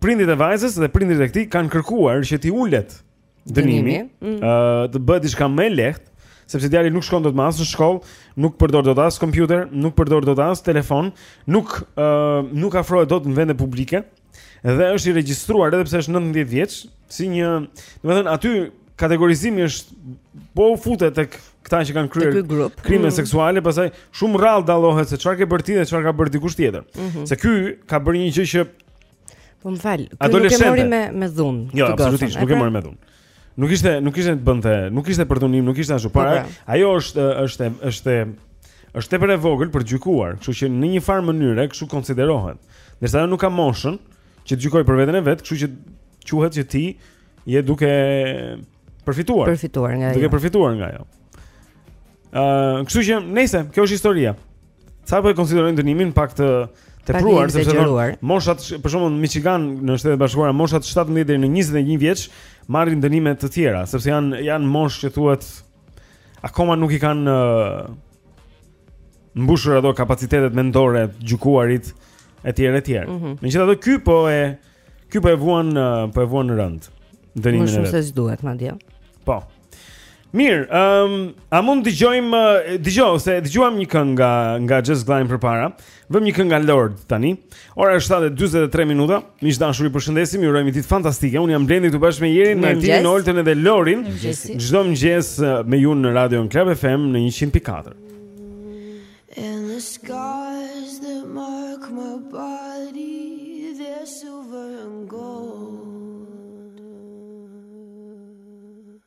[SPEAKER 1] prindërit e vajzës dhe prindërit e këtij kanë kërkuar që t'i ulet dënimi,
[SPEAKER 2] ë mm.
[SPEAKER 1] uh, të bëhet diçka më e lehtë, sepse djali nuk shkon dot më as në shkollë, nuk përdor dot as kompjuter, nuk përdor dot as telefon, nuk ë uh, nuk afrohet dot në vende publike dhe është i regjistruar edhe pse është 19 vjeç, si një, domethënë aty kategorizimi është po u fute tek këta që kanë kryer krime
[SPEAKER 2] mm -hmm.
[SPEAKER 1] seksuale, pastaj shumë rrallë dallohet se çfarë ke bërë ti dhe çfarë ka bërë dikush tjetër.
[SPEAKER 2] Mm -hmm.
[SPEAKER 1] Se ky ka bërë një gjë që
[SPEAKER 2] Po më fal, ky nuk e mori me me dhunë.
[SPEAKER 1] Jo, absolutisht, nuk
[SPEAKER 2] e
[SPEAKER 1] mori me dhunë. Nuk ishte, nuk ishte të bënte, nuk ishte përdhunim, nuk ishte ashtu pra.
[SPEAKER 2] Po, pra.
[SPEAKER 1] ajo është është është është tepër e vogël për t'gjykuar, kështu që në një farë mënyre kështu konsiderohet. Ndërsa ajo nuk ka moshën që të gjykojë për veten e vet, kështu që quhet që ti je duke përfituar.
[SPEAKER 2] Përfituar nga ajo.
[SPEAKER 1] Duke përfituar nga ajo. Ëh, uh, kështu që nejse, kjo është historia. Ca po e konsiderojnë dënimin pak të tepruar sepse thonë moshat për shembull në Michigan në Shtetet e Bashkuara moshat 17 deri në 21 vjeç marrin dënime të tjera sepse janë janë moshë që thuhet akoma nuk i kanë uh, mbushur ato kapacitetet mendore, të gjykuarit etj etj.
[SPEAKER 2] Mm -hmm.
[SPEAKER 1] Megjithatë ky po e ky po e vuan uh, po e vuan
[SPEAKER 2] rëndë
[SPEAKER 1] dënimin e vet.
[SPEAKER 2] Më shumë se ç'duhet madje.
[SPEAKER 1] Po. Mirë, ëm um, a mund të dëgjojmë dëgjoj ose dëgjuam një këngë nga nga Jess Glynne përpara. Vëmë një këngë nga Lorde tani. Ora është 7:43 minuta. Miq të dashur, ju përshëndesim, ju urojmë ditë fantastike. Unë jam Blendi këtu bashkë me Jerin, Martinin, Oltën dhe Lorin. Çdo mëngjes me ju në Radio Club FM në 100.4.
[SPEAKER 9] And the scars that mark my body, they're silver and gold.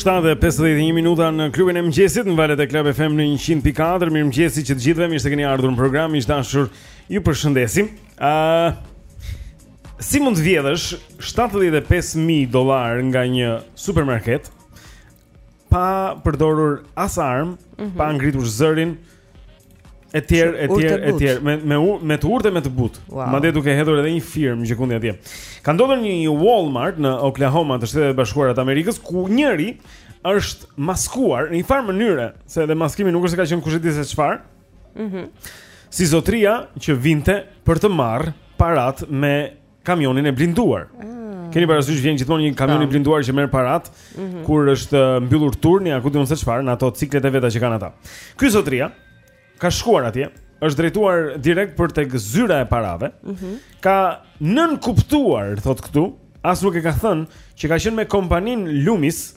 [SPEAKER 1] 7:51 minuta në klubin e mëngjesit në valët e Club FM në 100.4. Mirëmëngjesi që të gjithëve, mirë se keni ardhur në program. Miq të dashur, ju përshëndesim. Ëh, uh, Si mund të vjedhësh 75000 dollarë nga një supermarket pa përdorur as armë,
[SPEAKER 2] mm -hmm.
[SPEAKER 1] pa ngritur zërin etj etj etj me me me të urtë me të butë.
[SPEAKER 2] Wow.
[SPEAKER 1] Madje duke hedhur edhe një firmë gjëkundi atje. Ka ndodhur në një Walmart në Oklahoma të Shteteve të Bashkuara të Amerikës ku njëri është maskuar në një farë mënyre, se edhe maskimi nuk është se ka qenë kushedi se çfarë.
[SPEAKER 2] Mhm.
[SPEAKER 1] Mm si zotria që vinte për të marrë paratë me kamionin e blinduar. Mm. Keni parasysh vjen gjithmonë një kamion i blinduar që merr paratë
[SPEAKER 2] mm -hmm.
[SPEAKER 1] kur është uh, mbyllur turni, a ku di unë se çfarë, në ato ciklet e veta që kanë ata. Ky zotria ka shkuar atje, është drejtuar direkt për tek zyra e parave.
[SPEAKER 2] Mm
[SPEAKER 1] -hmm. Ka nënkuptuar, thotë këtu, as nuk e ka thënë që ka qenë me kompaninë Loomis.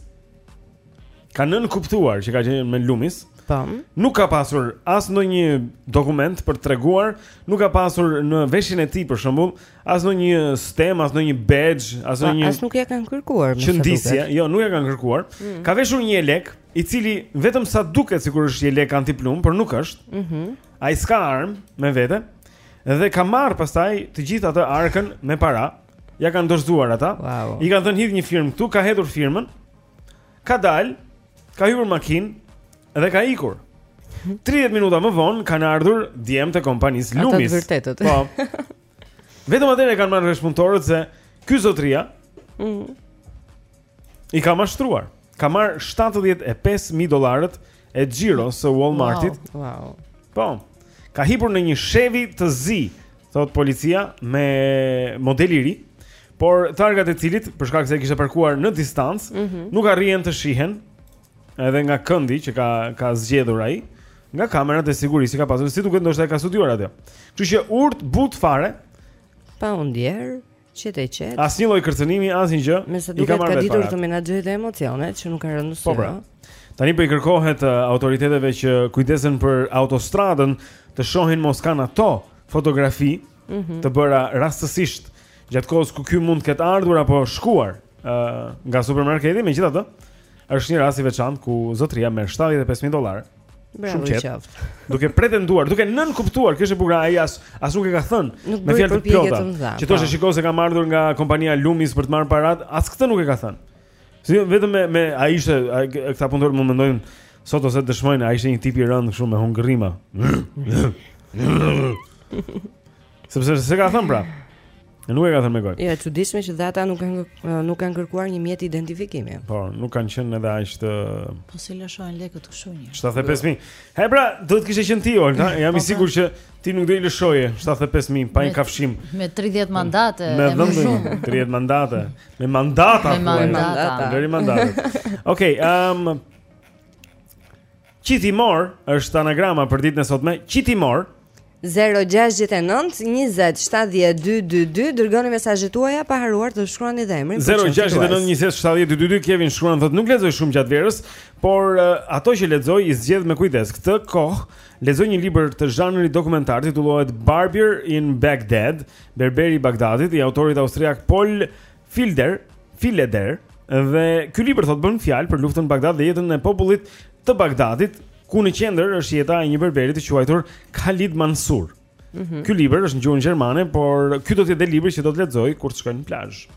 [SPEAKER 1] Ka nënkuptuar që ka qenë me Lumis.
[SPEAKER 2] Po.
[SPEAKER 1] Nuk ka pasur as ndonjë dokument për të treguar, nuk ka pasur në veshjen e tij për shembull, as ndonjë stemë, as ndonjë badge, as ndonjë po,
[SPEAKER 2] As nuk ja kanë kërkuar
[SPEAKER 1] Qëndisje, jo, nuk ja kanë kërkuar.
[SPEAKER 2] Mm.
[SPEAKER 1] Ka veshur një jelek, i cili vetëm sa duket sikur është jelek antiplumb, por nuk është.
[SPEAKER 2] Mhm.
[SPEAKER 1] Mm Ai s'ka armë me vete dhe ka marrë pastaj të gjithë atë arkën me para. Mm Ja kanë dorëzuar ata.
[SPEAKER 2] Wow.
[SPEAKER 1] I kanë thënë hidh një firmë këtu, ka hedhur firmën. Ka dalë, ka hyrë makinë dhe ka ikur. 30 minuta më vonë kanë ardhur djemtë e kompanisë Lumis.
[SPEAKER 2] Ata të vërtetët.
[SPEAKER 1] Po. Vetëm atëherë kanë marrë vesh punëtorët se ky zotria.
[SPEAKER 2] Mhm.
[SPEAKER 1] I ka mashtruar. Ka marrë 75000 dollarët e xhiros së Walmartit.
[SPEAKER 2] Wow, wow.
[SPEAKER 1] Po. Ka hipur në një Chevy të zi, thotë policia model i ri, por targat e cilit për shkak se e kishte parkuar në distancë,
[SPEAKER 2] mm -hmm.
[SPEAKER 1] nuk arrihen të shihen edhe nga këndi që ka ka zgjedhur ai. Nga kamerat e sigurisë që ka pasur si duket ndoshta e ka studiuar atë. Kështu që urtë butë fare
[SPEAKER 2] pa u ndjerë. Qetë e qetë.
[SPEAKER 1] Asnjë lloj kërcënimi, asnjë gjë.
[SPEAKER 2] Me sa duket ka ditur të menaxhojë dhe emocionet që nuk ka rënë në sy.
[SPEAKER 1] Po pra. Tani po i kërkohet uh, autoriteteve që kujdesen për autostradën të shohin mos kanë ato fotografi
[SPEAKER 2] mm -hmm.
[SPEAKER 1] të bëra rastësisht gjatë kohës ku ky mund të ketë ardhur apo shkuar uh, nga supermarketi, megjithatë është një rast i veçantë ku zotria merr 75000 dollarë.
[SPEAKER 2] Bravo
[SPEAKER 1] i
[SPEAKER 2] qoftë.
[SPEAKER 1] Duke pretenduar, duke nënkuptuar, kjo është e bukur, ai as as nuk e ka thënë me fjalë të plota. Që thoshte
[SPEAKER 2] po.
[SPEAKER 1] shiko se kam ardhur nga kompania Lumis për të marrë parat, as këtë nuk e ka thënë. Si vetëm me me ai ishte këta punëtorë mendojnë sot ose dëshmojnë, ai ishte një tip i rëndë kështu me hungërima. Sepse s'e ka thënë pra. Nuk e ka thënë me gojë.
[SPEAKER 2] Jo, e çuditshme që dhe ata nuk kanë nuk kanë kërkuar një mjet identifikimi.
[SPEAKER 1] Po, nuk kanë qenë edhe aq të
[SPEAKER 3] Po si lëshojnë lekët kshu.
[SPEAKER 1] 75000. Hë pra, duhet të kishe qenë ti, Olga. Po, Jam i
[SPEAKER 3] po.
[SPEAKER 1] sigurt që ti nuk do i lëshoje 75000 pa një kafshim.
[SPEAKER 3] Me 30 mandate,
[SPEAKER 1] me
[SPEAKER 3] më shumë.
[SPEAKER 1] 30 mandate, me mandata.
[SPEAKER 3] Me mandata.
[SPEAKER 1] Lëri mandate. Okej, ehm um, Qitimor është anagrama për ditën e sotme. Qitimor
[SPEAKER 2] Zero gjashtëdhjetë e nëntë njëzet shtatëdhjetë dy dy dy dërgoni mesazhet tuaja pa harruar të shkruani dhe emrin. Zero gjashtëdhjetë
[SPEAKER 1] e
[SPEAKER 2] nëntë
[SPEAKER 1] njëzet shtatëdhjetë dy dy dy Kevin shkruan thotë nuk lexoj shumë gjatë verës, por uh, ato që lexoj i zgjedh me kujdes. Këtë kohë lexoj një libër të zhanrit dokumentar titullohet Barbier in Baghdad, Berberi i Bagdadit, i autorit austriak Paul Filder, Fileder, dhe ky libër thotë bën fjalë për luftën në Bagdad dhe jetën e popullit të Bagdadit, ku në qendër është jeta e një berberi të quajtur Khalid Mansur.
[SPEAKER 2] Mm -hmm.
[SPEAKER 1] Ky libër është në gjuhën gjermane, por ky do të jetë libri që do të lexoj kur të shkoj në plazh.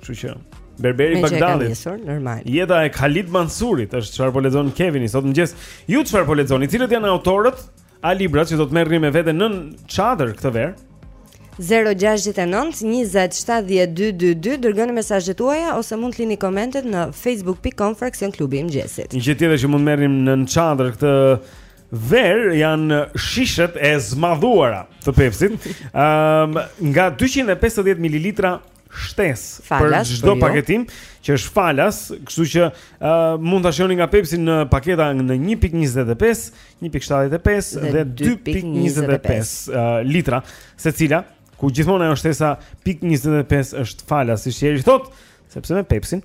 [SPEAKER 1] Kështu që Berberi i Bagdadit.
[SPEAKER 2] Nisur, normal.
[SPEAKER 1] Jeta e Khalid Mansurit është çfarë po lexon Kevini sot mëngjes. Ju çfarë po lexoni? Cilët janë autorët A librat që do të merrni me vete nën çadër këtë verë?
[SPEAKER 2] 0-6-9-20-70-2-2-2 Dërgoni mesazhet tuaja Ose mund të lini komentet në facebook.com Fraksion klubi i mëngjesit
[SPEAKER 1] Një gjë tjetër që mund të marrim nën çadër këtë Verë janë shishet e zmadhuara të pepsit um, Nga 250 ml shtesë për çdo paketim që është falas, kështu që uh, mund ta shijoni nga Pepsi në paketa në 1.25, 1.75
[SPEAKER 2] dhe 2.25
[SPEAKER 1] uh, litra secila, ku gjithmonë ajo shtesa pikë 25 është falas, siç Eri thotë, sepse me Pepsin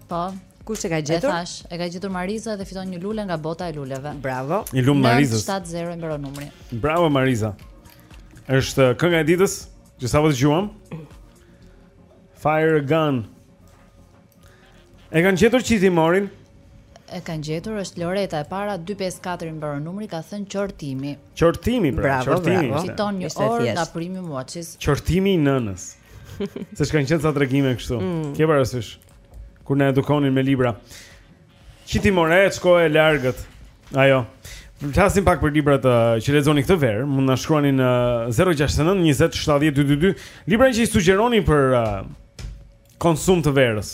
[SPEAKER 2] Po. Kush e ka gjetur?
[SPEAKER 3] E thash, e ka gjetur Mariza dhe fiton një lule nga bota e luleve.
[SPEAKER 2] Bravo.
[SPEAKER 1] Një lule Marizës.
[SPEAKER 3] 70 i mbaron numri.
[SPEAKER 1] Bravo Mariza. Është kënga e ditës që sapo dëgjuam. Fire gun. E kanë gjetur qitimorin?
[SPEAKER 3] E kanë gjetur, është Loreta e para 254 i mbaron numri, ka thënë qortimi.
[SPEAKER 1] Qortimi, pra,
[SPEAKER 2] bravo,
[SPEAKER 1] qortimi.
[SPEAKER 2] Bravo.
[SPEAKER 3] Fiton një orë nga primi Watches.
[SPEAKER 1] Qortimi i nënës. Seç kanë qenë ca tregime kështu.
[SPEAKER 2] Mm.
[SPEAKER 1] Ke parasysh? Kur na edukonin me libra. Qitimore, kohë e largët. Ajo. Flasim pak për librat uh, që lexoni këtë verë. Mund na shkruani në 069 20 70 222. Libra që i sugjeroni për uh, konsum të verës.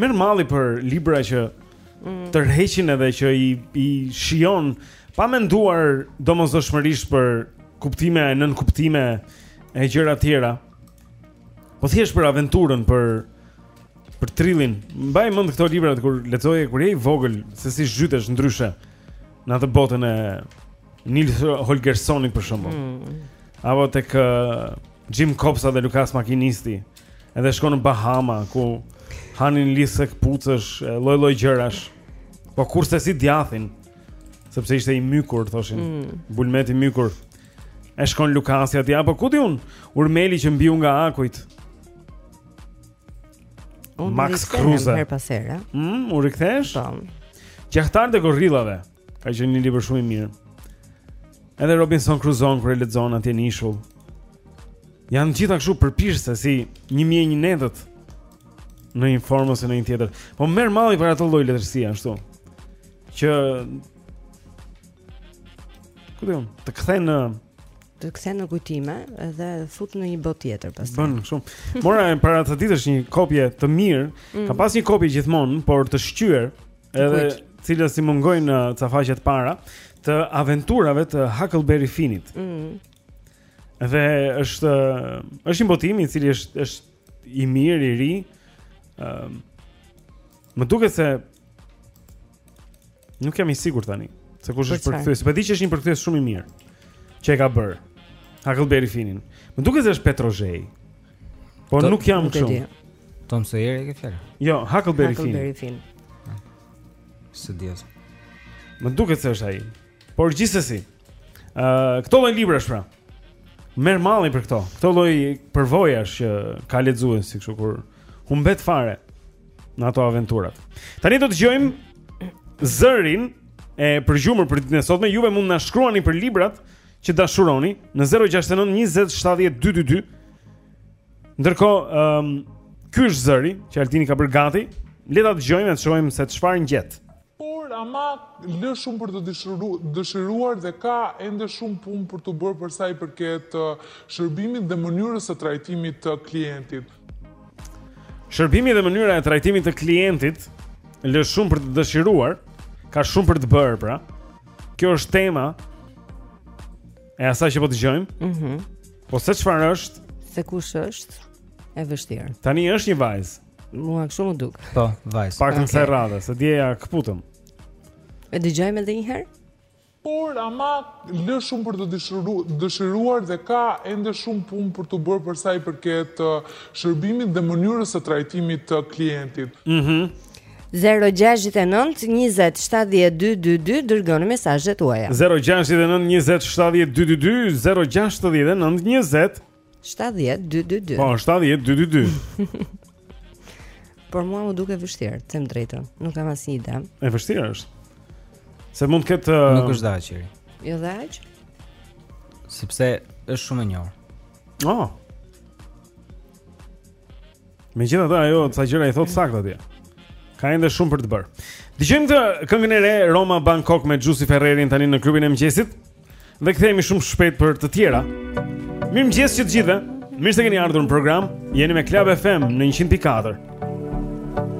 [SPEAKER 1] Merr malli për libra që mm. tërheqin edhe që i i shijon pa menduar domosdoshmërisht për kuptime e nënkuptime e gjëra të tjera. Po thjesht për aventurën, për për trillin. Mbaj mend këto libra kur lexoje kur je i vogël, se si zhytesh ndryshe në atë botën e Nils Holgerssonit për shembull.
[SPEAKER 2] Mm.
[SPEAKER 1] Apo tek uh, Xhim Kopsa dhe Lukas Makinisti. Edhe shkon në Bahama ku hanin lidhëse këpucësh, lloj-lloj gjërash. Po kurrsesi djathin, sepse ishte i mykur, thoshin.
[SPEAKER 2] Mm.
[SPEAKER 1] Bulmet i mykur. E shkon Lukasi atje apo ku di unë? Urmeli që mbiu nga akujt. Max Kruse.
[SPEAKER 2] Her pas here.
[SPEAKER 1] Mm, u rikthesh?
[SPEAKER 2] Po.
[SPEAKER 1] Gjahtarët e gorillave. Ka qenë një libër shumë i mirë. Edhe Robinson Crusoe kur e lexon atje në ishull. Janë të gjitha kështu përpirëse si 1001 netët në një formë ose në një tjetër. Po më merr malli për atë lloj letërsie ashtu. Që Ku do të kthej në
[SPEAKER 2] të kthen në kujtime dhe fut në një botë tjetër pastaj.
[SPEAKER 1] Bën shumë. Mora para ca ditësh një kopje të mirë,
[SPEAKER 2] mm.
[SPEAKER 1] ka pas një kopje gjithmonë, por të shqyer, edhe cilës i mungonin në uh, ca faqet e para të aventurave të Huckleberry Finnit.
[SPEAKER 2] Mm.
[SPEAKER 1] Dhe është është një botim i cili është është i mirë i ri. Ëm um, Më duket se Nuk jam i sigurt tani se kush është përkthyes. Po di që është një përkthyes shumë i mirë që e ka bërë. Huckleberry Finnin. Më duket se është Petro Zheji.
[SPEAKER 10] Po
[SPEAKER 1] nuk jam
[SPEAKER 2] shumë.
[SPEAKER 10] Tom Sawyer e ke fjalën.
[SPEAKER 1] Jo, Huckleberry Finn.
[SPEAKER 2] Huckleberry Finn.
[SPEAKER 10] S'e dija.
[SPEAKER 1] Më duket se është ai. Por gjithsesi, ë uh, këto lloj librash pra. Merr malli për këto. Këto lloj përvojash që ka lexuesi kështu kur humbet fare në ato aventurat. Tani do të zgjojmë zërin e përgjumur për ditën e sotme. Juve mund na shkruani për librat që dashuroni në 069 20 70 222. Ndërkohë, ëm um, ky është zëri që Altini ka bërë gati. Le ta dëgjojmë e të shohim se çfarë ngjet.
[SPEAKER 11] Por ama lë shumë për të dëshiruar dhe ka ende shumë punë për t'u bërë për sa i përket shërbimit dhe mënyrës së trajtimit të klientit.
[SPEAKER 1] Shërbimi dhe mënyra e trajtimit të klientit lë shumë për të dëshiruar, ka shumë për të bërë pra. Kjo është tema e asaj që po dëgjojmë.
[SPEAKER 2] Mhm.
[SPEAKER 1] Mm po se çfarë është?
[SPEAKER 2] Se kush është? E vështirë.
[SPEAKER 1] Tani është një vajzë.
[SPEAKER 2] Mua kështu më duket.
[SPEAKER 10] Po, vajzë.
[SPEAKER 2] Paktën
[SPEAKER 1] kësaj radhe, se dje ia këputëm.
[SPEAKER 2] E dëgjojmë edhe një herë?
[SPEAKER 11] Por, ama, lë shumë për të dëshiruar dhe ka ende shumë punë për t'u bërë për sa i përket uh, shërbimit dhe mënyrës së trajtimit të klientit.
[SPEAKER 1] Mhm.
[SPEAKER 2] 0-6-9-27-12-2 Dërgoni mesazhet tuaja
[SPEAKER 1] 0-6-9-27-12-2 0-6-9-27-12-2 70 222. Po, 70 222.
[SPEAKER 2] Por mua më duket vështirë, të them drejtën. Nuk kam asnjë ide.
[SPEAKER 1] E vështirë është. Se mund të ketë uh,
[SPEAKER 10] Nuk është dashje.
[SPEAKER 2] Jo dashje.
[SPEAKER 10] Sepse është shumë e njohur.
[SPEAKER 1] Oh. Megjithatë ajo ca gjëra i thotë saktë atje. Ka ende shumë për të bërë. Dëgjojmë këtë këngën e re Roma Bangkok me Giusy Ferrerin tani në klubin e mëngjesit. Dhe kthehemi shumë shpejt për të tjera. Mirëmëngjes të gjithëve. Mirë se keni ardhur në program. Jeni me Club FM në
[SPEAKER 6] 104.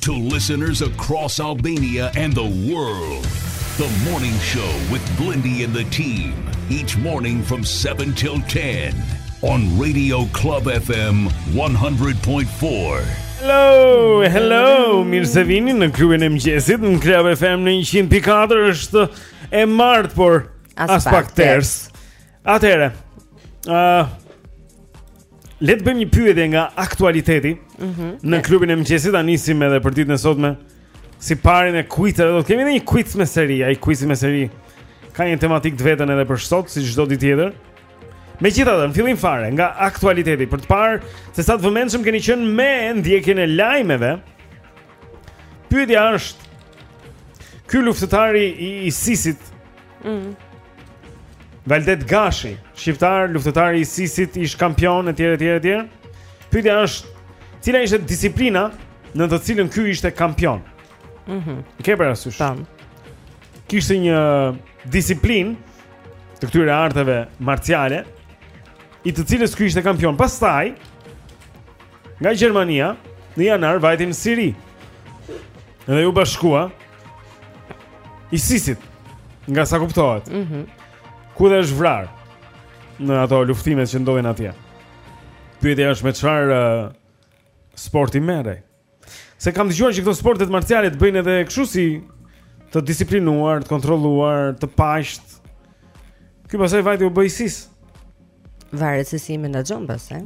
[SPEAKER 6] To listeners across Albania and the world, the morning show with Blendi and the team, each morning from 7 till 10 on Radio Club FM 100.4.
[SPEAKER 1] Hello, hello, mirë se vini në klubin e mëngjesit në Club FM në 100.4 është e martë, por aspak ters. Atëherë, ë uh, Le të bëjmë një pyetje nga aktualiteti.
[SPEAKER 2] Mm -hmm.
[SPEAKER 1] Në klubin e mëngjesit ta nisim edhe për ditën e sotme. Siparin e quizeve, do të kemi edhe një quiz me seri, ai quiz me seri. Ka një tematikë të veten edhe për sot, si çdo ditë tjetër. Megjithatë, në fillim fare nga aktualiteti për të parë se sa të vëmendshëm keni qenë me ndjekjen e lajmeve. Pyetja është Ky luftëtari i ISIS-it
[SPEAKER 2] Mm.
[SPEAKER 1] Valdet Gashi, shqiptar, luftëtar i ISIS-it, ish kampion etj etj etj. Pyetja është, cila ishte disiplina në të cilën ky ishte kampion?
[SPEAKER 2] Mhm.
[SPEAKER 1] Mm Ke parasysh? Tam. Kishte një disiplinë të këtyre arteve marciale i të cilës ky ishte kampion. Pastaj nga Gjermania në janar vajti në Siri. Dhe iu bashkua ISIS-it Nga sa kuptohet
[SPEAKER 2] mm -hmm.
[SPEAKER 1] Ku dhe është vrarë Në ato luftime që ndodhin atje Pyetja është me çfarë uh, Sporti merrej Se kam dëgjuar që këto sportet marciale të bëjnë edhe kështu si Të disiplinuar, të kontrolluar, të paqtë Ky pastaj vajti u bë ISIS
[SPEAKER 2] Varet se si e menaxhon pas, eh?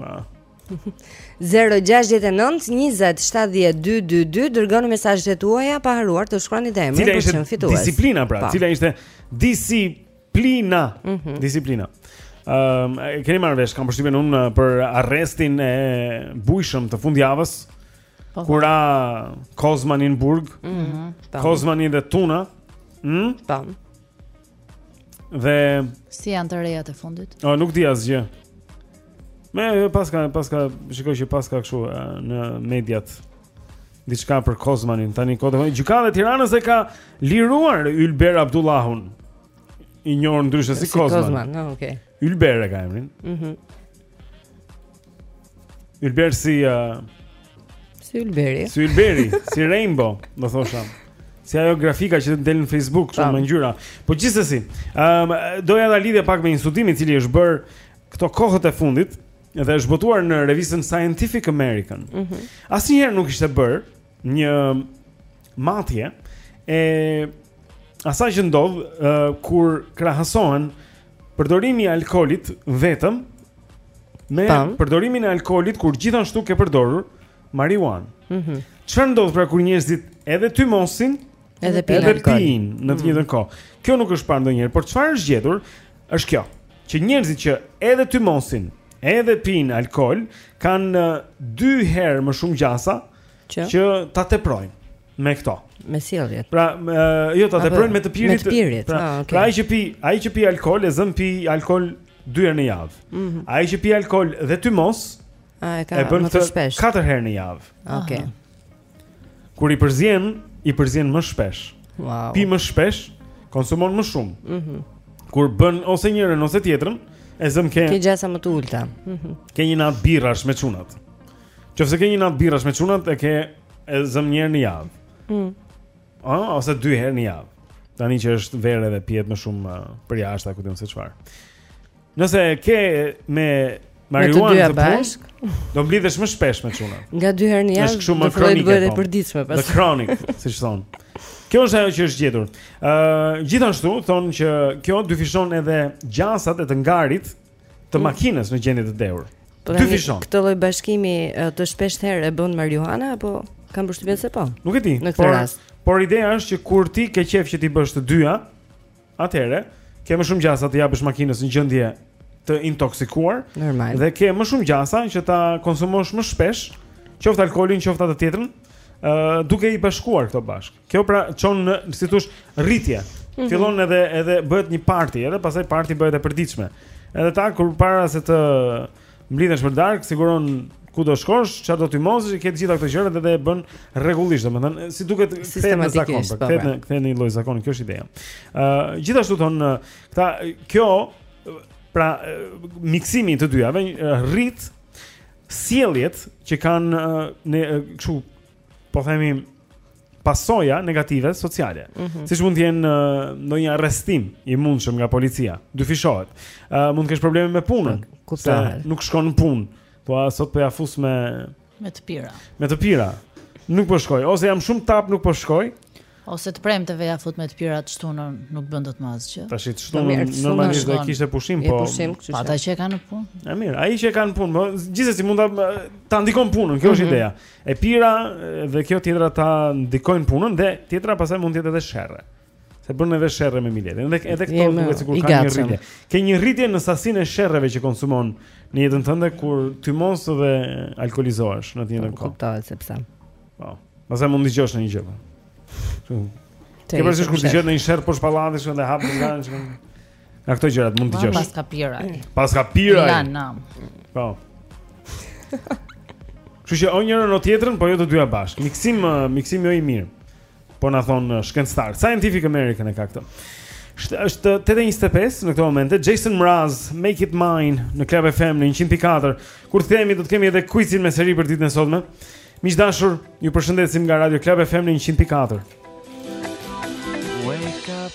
[SPEAKER 2] 0-6-9-27-12-2 Dërgoni mesazhet tuaja Pa harruar të shkruani dhe emrin
[SPEAKER 1] Cila ishte disiplina pra pa.
[SPEAKER 2] Po.
[SPEAKER 1] Cila ishte disiplina
[SPEAKER 2] mm
[SPEAKER 1] -hmm. Disiplina um, Keni marrë vesh Kam përshtypjen unë uh, për arrestin e bujshëm të fundjavës
[SPEAKER 3] po, po.
[SPEAKER 1] Kur a Kozmani në Burg
[SPEAKER 3] mm -hmm.
[SPEAKER 1] Kozmanin dhe Tuna mm?
[SPEAKER 2] Tam
[SPEAKER 1] Dhe
[SPEAKER 3] si janë të rejat e fundit?
[SPEAKER 1] Oh, nuk di asgjë. Me paska paska shikoj që paska kështu në mediat diçka për Kozmanin. Tani kodë vjen gjykata e Tiranës e ka liruar Ylber Abdullahun. I njohur ndryshe si,
[SPEAKER 2] si
[SPEAKER 1] Kozman.
[SPEAKER 2] Kozman, no, okay.
[SPEAKER 1] Ylber e ka emrin.
[SPEAKER 2] Mhm.
[SPEAKER 1] Mm Ylber si uh,
[SPEAKER 2] si Ylberi.
[SPEAKER 1] Si Ylberi, si Rainbow, do thosha. Si ajo grafika që del në Facebook
[SPEAKER 2] shumë
[SPEAKER 1] me ngjyra. Po gjithsesi, ëm um, doja ta lidhja pak me një studim i cili është bërë këto kohët e fundit dhe është botuar në revistën Scientific American.
[SPEAKER 2] Mm -hmm.
[SPEAKER 1] Asnjëherë nuk ishte bërë një matje e asaj që ndodh uh, kur krahasohen Përdorimi i alkoolit vetëm me
[SPEAKER 2] Tam.
[SPEAKER 1] përdorimin e alkoolit kur gjithashtu ke përdorur marijuanën.
[SPEAKER 2] Mhm.
[SPEAKER 1] Mm Çfarë ndodh pra kur njerëzit edhe tymosin,
[SPEAKER 2] Edhe pinë
[SPEAKER 1] edhe
[SPEAKER 2] alkool.
[SPEAKER 1] pinë në të
[SPEAKER 2] Mhm.
[SPEAKER 1] njëjtën kohë? Kjo nuk është parë ndonjëherë, por çfarë është gjetur është kjo, që njerëzit që edhe tymosin, edhe pinë alkool kanë ë, dy herë më shumë gjasa
[SPEAKER 2] që,
[SPEAKER 1] që ta teprojnë. me këto.
[SPEAKER 2] Me sjelljet.
[SPEAKER 1] Pra, jo ta teprojnë me të pirit.
[SPEAKER 2] Me të pirit.
[SPEAKER 1] Pra,
[SPEAKER 2] ah, okay.
[SPEAKER 1] pra ai që pi, ai që pi alkol e zëmë pi alkol dy herë në javë.
[SPEAKER 2] Mm -hmm.
[SPEAKER 1] Ai që pi alkol dhe tymos,
[SPEAKER 2] ai e ka më të shpesh.
[SPEAKER 1] Katër herë në javë.
[SPEAKER 2] Okej. Okay.
[SPEAKER 1] Kur i përzien, i përzien më shpesh.
[SPEAKER 2] Wow.
[SPEAKER 1] Pi më shpesh, konsumon më shumë.
[SPEAKER 2] Mhm.
[SPEAKER 1] Mm Kur bën ose njërin ose tjetrën, e zëmë ke.
[SPEAKER 2] Ke gjasa më të ulta. Mhm.
[SPEAKER 1] Mm ke një natë birrash me çunat. Qoftë se ke një natë birrash me çunat, e ke e zëmë një herë në javë.
[SPEAKER 2] Mm.
[SPEAKER 1] Ah, ose dy herë në javë. Tani që është verë dhe pihet më shumë uh, për jashtë, ku di unë se çfarë. Nëse ke me marijuanë
[SPEAKER 2] bashkë,
[SPEAKER 1] do mblidhesh më shpesh me çunat.
[SPEAKER 2] Nga dy herë në javë. Është shumë më
[SPEAKER 1] kronike.
[SPEAKER 2] Është
[SPEAKER 1] po.
[SPEAKER 2] përditshme
[SPEAKER 1] pastaj.
[SPEAKER 2] The
[SPEAKER 1] chronic, siç thonë. Kjo është ajo që është gjetur. Ë, uh, gjithashtu thonë që kjo dyfishon edhe gjasat e të ngarit, të
[SPEAKER 2] mm.
[SPEAKER 1] makinës në gjendje të dehur.
[SPEAKER 2] Po
[SPEAKER 1] dyfishon.
[SPEAKER 2] Këtë lloj bashkimi të shpeshtë herë e bën marijuana apo kam përshtypjen se po.
[SPEAKER 1] Nuk e di.
[SPEAKER 2] Në këtë rast.
[SPEAKER 1] Por ideja është që kur ti ke qejf që t'i bësh të dyja, atëherë ke më shumë gjasa t'i japësh makinës në gjendje të intoksikuar
[SPEAKER 2] Normal.
[SPEAKER 1] dhe ke më shumë gjasa që ta konsumosh më shpesh, qoftë alkoolin, qoftë atë tjetrën, ë uh, duke i bashkuar këto bashkë. Kjo pra çon në, si thosh, rritje.
[SPEAKER 2] Mm -hmm.
[SPEAKER 1] Fillon edhe edhe bëhet një parti, edhe pastaj parti bëhet e përditshme. Edhe ta kur para se të mblidhesh për darkë, siguron ku do shkosh, çfarë do tymosësh, ke të gjitha këto gjëra dhe e bën rregullisht, domethënë, si duket kthehet në zakon, po, kthehet në kthehet një lloj zakoni, kjo është ideja. Ë, uh, gjithashtu thonë këta, kjo pra miksimi i të dyjave rrit sjelljet që kanë në kështu po themi pasoja negative sociale.
[SPEAKER 2] Mm -hmm.
[SPEAKER 1] Siç mund të jenë uh, ndonjë arrestim i mundshëm nga policia, dyfishohet. Uh, mund të kesh probleme me punën, se nuk shkon në punë. Po a sot po ja fus me
[SPEAKER 3] me të pira.
[SPEAKER 1] Me të pira. Nuk po shkoj, ose jam shumë tap nuk po shkoj.
[SPEAKER 3] Ose të premteve ja fut me të pira të shtunën, nuk bën dot më asgjë.
[SPEAKER 1] Tash të shtunën normalisht do të kishte pushim, po.
[SPEAKER 3] Pushim, kështu që. Ata që e kanë në punë.
[SPEAKER 1] Ë mirë, ai që kanë punë, po gjithsesi mund ta ta ndikon punën, kjo është
[SPEAKER 3] mhm.
[SPEAKER 1] ideja. E pira dhe kjo tjetra ta ndikojnë punën dhe tjetra pastaj mund të jetë edhe sherre. Se bën edhe sherre me miletin. Edhe edhe këto duket sikur kanë një rritje. Ka një rritje në sasinë e sherreve që konsumon në jetën tënde kur tymos dhe alkolizohesh në të njëjtën po, kohë.
[SPEAKER 2] Kuptohet sepse.
[SPEAKER 1] Po. Pastaj mund të dëgjosh ndonjë gjë. Po. Ke parasysh kur dëgjon ndonjë sherr poshtë pallatit që hap dritaren që nga këto gjërat mund
[SPEAKER 3] të
[SPEAKER 1] dëgjosh.
[SPEAKER 3] Paska pirë ai.
[SPEAKER 1] Paska pirë ai.
[SPEAKER 3] La nam.
[SPEAKER 1] Po. Kështu që o njërën o tjetrën, po jo të dyja bashkë. Miksim, miksim jo i mirë. Po na thon uh, shkencëtar. Scientific American e ka këtë. Është 8:25 në këtë moment. Jason Mraz, Make It Mine në Club FM në 104. Kur kthehemi do të kemi edhe quizin me seri për ditën e sotme. Miq të dashur, ju përshëndesim nga Radio Club FM në 104.
[SPEAKER 8] Wake up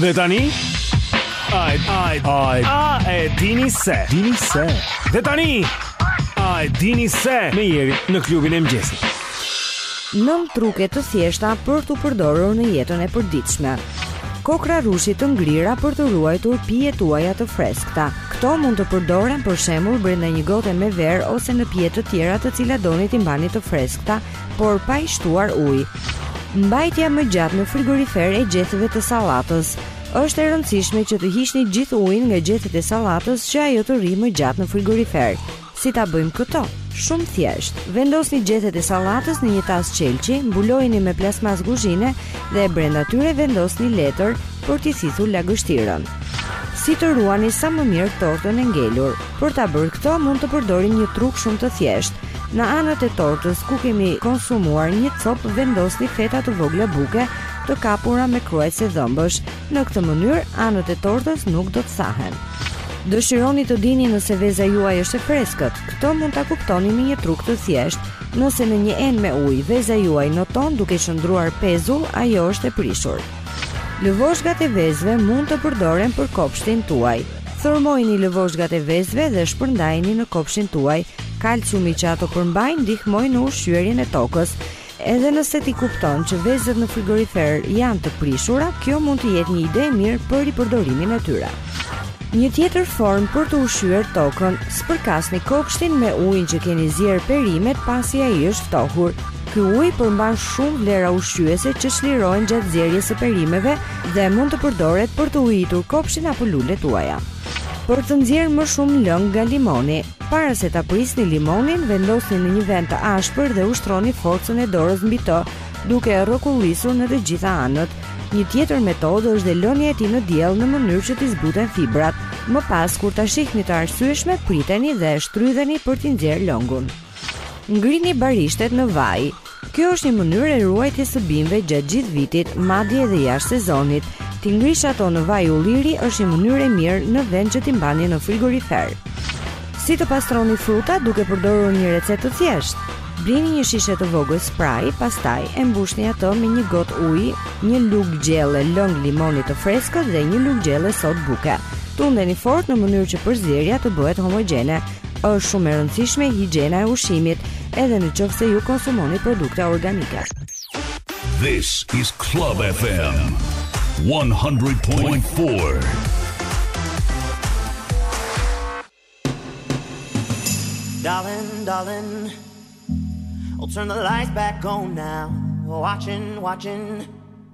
[SPEAKER 1] Dhe tani Ai ai ai a e dini se dini se Dhe tani a e dini se me Jerin në klubin e mëngjesit
[SPEAKER 2] Nëntë truke të thjeshta për t'u përdorur në jetën e përditshme. Kokrra rrushi të ngrira për të ruajtur pijet tuaja të freskëta. Këto mund të përdoren për shembull brenda një gote me verë ose në pije të tjera të cilat doni t'i mbani të freskëta, por pa i shtuar ujë. Mbajtja më gjatë në frigorifer e gjetheve të sallatës. Është e rëndësishme që të hiqni gjithë ujin nga gjethet e sallatës që ajo të rri më gjatë në frigorifer. Si ta bëjmë këtë? Shumë thjesht. Vendosni gjethet e sallatës në një tas qelqi, mbulojini me plasmas kuzhine dhe brenda tyre vendosni letër për t'i thithur lagështirën. Si të ruani sa më mirë tortën e ngelur? Për ta bërë këtë mund të përdorim një truk shumë të thjeshtë. Në anët e tortës ku kemi konsumuar një copë vendosni feta të vogla buke të kapura me kruajtëse dhëmbësh. Në këtë mënyrë, anët e tortës nuk do të thahen. Dëshironi të dini nëse veza juaj është e freskët? Këtë mund ta kuptoni me një truk të thjeshtë. Nëse në një enë me ujë veza juaj noton duke qëndruar pezull, ajo është e prishur. Lëvozhgat e vezëve mund të përdoren për kopshtin tuaj. Thërrmojini lëvozhgat e vezëve dhe shpërndajini në kopshtin tuaj. Kalciumi që ato përmbajnë ndihmojnë në ushqyerjen e tokës. Edhe nëse ti kupton që vezët në frigorifer janë të prishura, kjo mund të jetë një ide e mirë për ripërdorimin e tyre. Një tjetër formë për të ushqyer tokën, spërkasni kopshtin me ujin që keni zier perimet pasi ai është ftohur. Ky ujë përmban shumë vlera ushqyese që çlirohen gjatë zierjes së perimeve dhe mund të përdoret për të ujitur kopshtin apo lulet tuaja. Për të nxjerrë më shumë lëng nga limoni, Para se ta prisni limonin, vendosni në një vend të ashpër dhe ushtroni forcën e dorës mbi të, duke e rrokullisur në të gjitha anët. Një tjetër metodë është dhe lënia e tij në diell në mënyrë që t'i zbuten fibrat. Më pas, kur ta shihni të arsyeshme, priteni dhe shtrydheni për t'i nxjerrë lëngun. Ngrini barishtet në vaj. Kjo është një mënyrë e ruajtjes së bimëve gjatë gjithë vitit, madje edhe jashtë sezonit. T'i ngrish ato në vaj ulliri është një mënyrë e mirë në vend që t'i mbani në frigorifer. Si të pastroni fruta duke përdorur një recetë të thjeshtë? Blini një shishe të vogël spray, pastaj e mbushni atë me një gotë ujë, një lugë gjelle lëng limoni të freskët dhe një lugë gjelle sodë buke. Tundeni fort në mënyrë që përzierja të bëhet homogjene. Është shumë e rëndësishme higjiena e ushqimit, edhe në qoftë se ju konsumoni produkte organike.
[SPEAKER 12] This is Club FM 100.4.
[SPEAKER 13] Darling, darling, I'll turn the lights back on now. Watching, watching.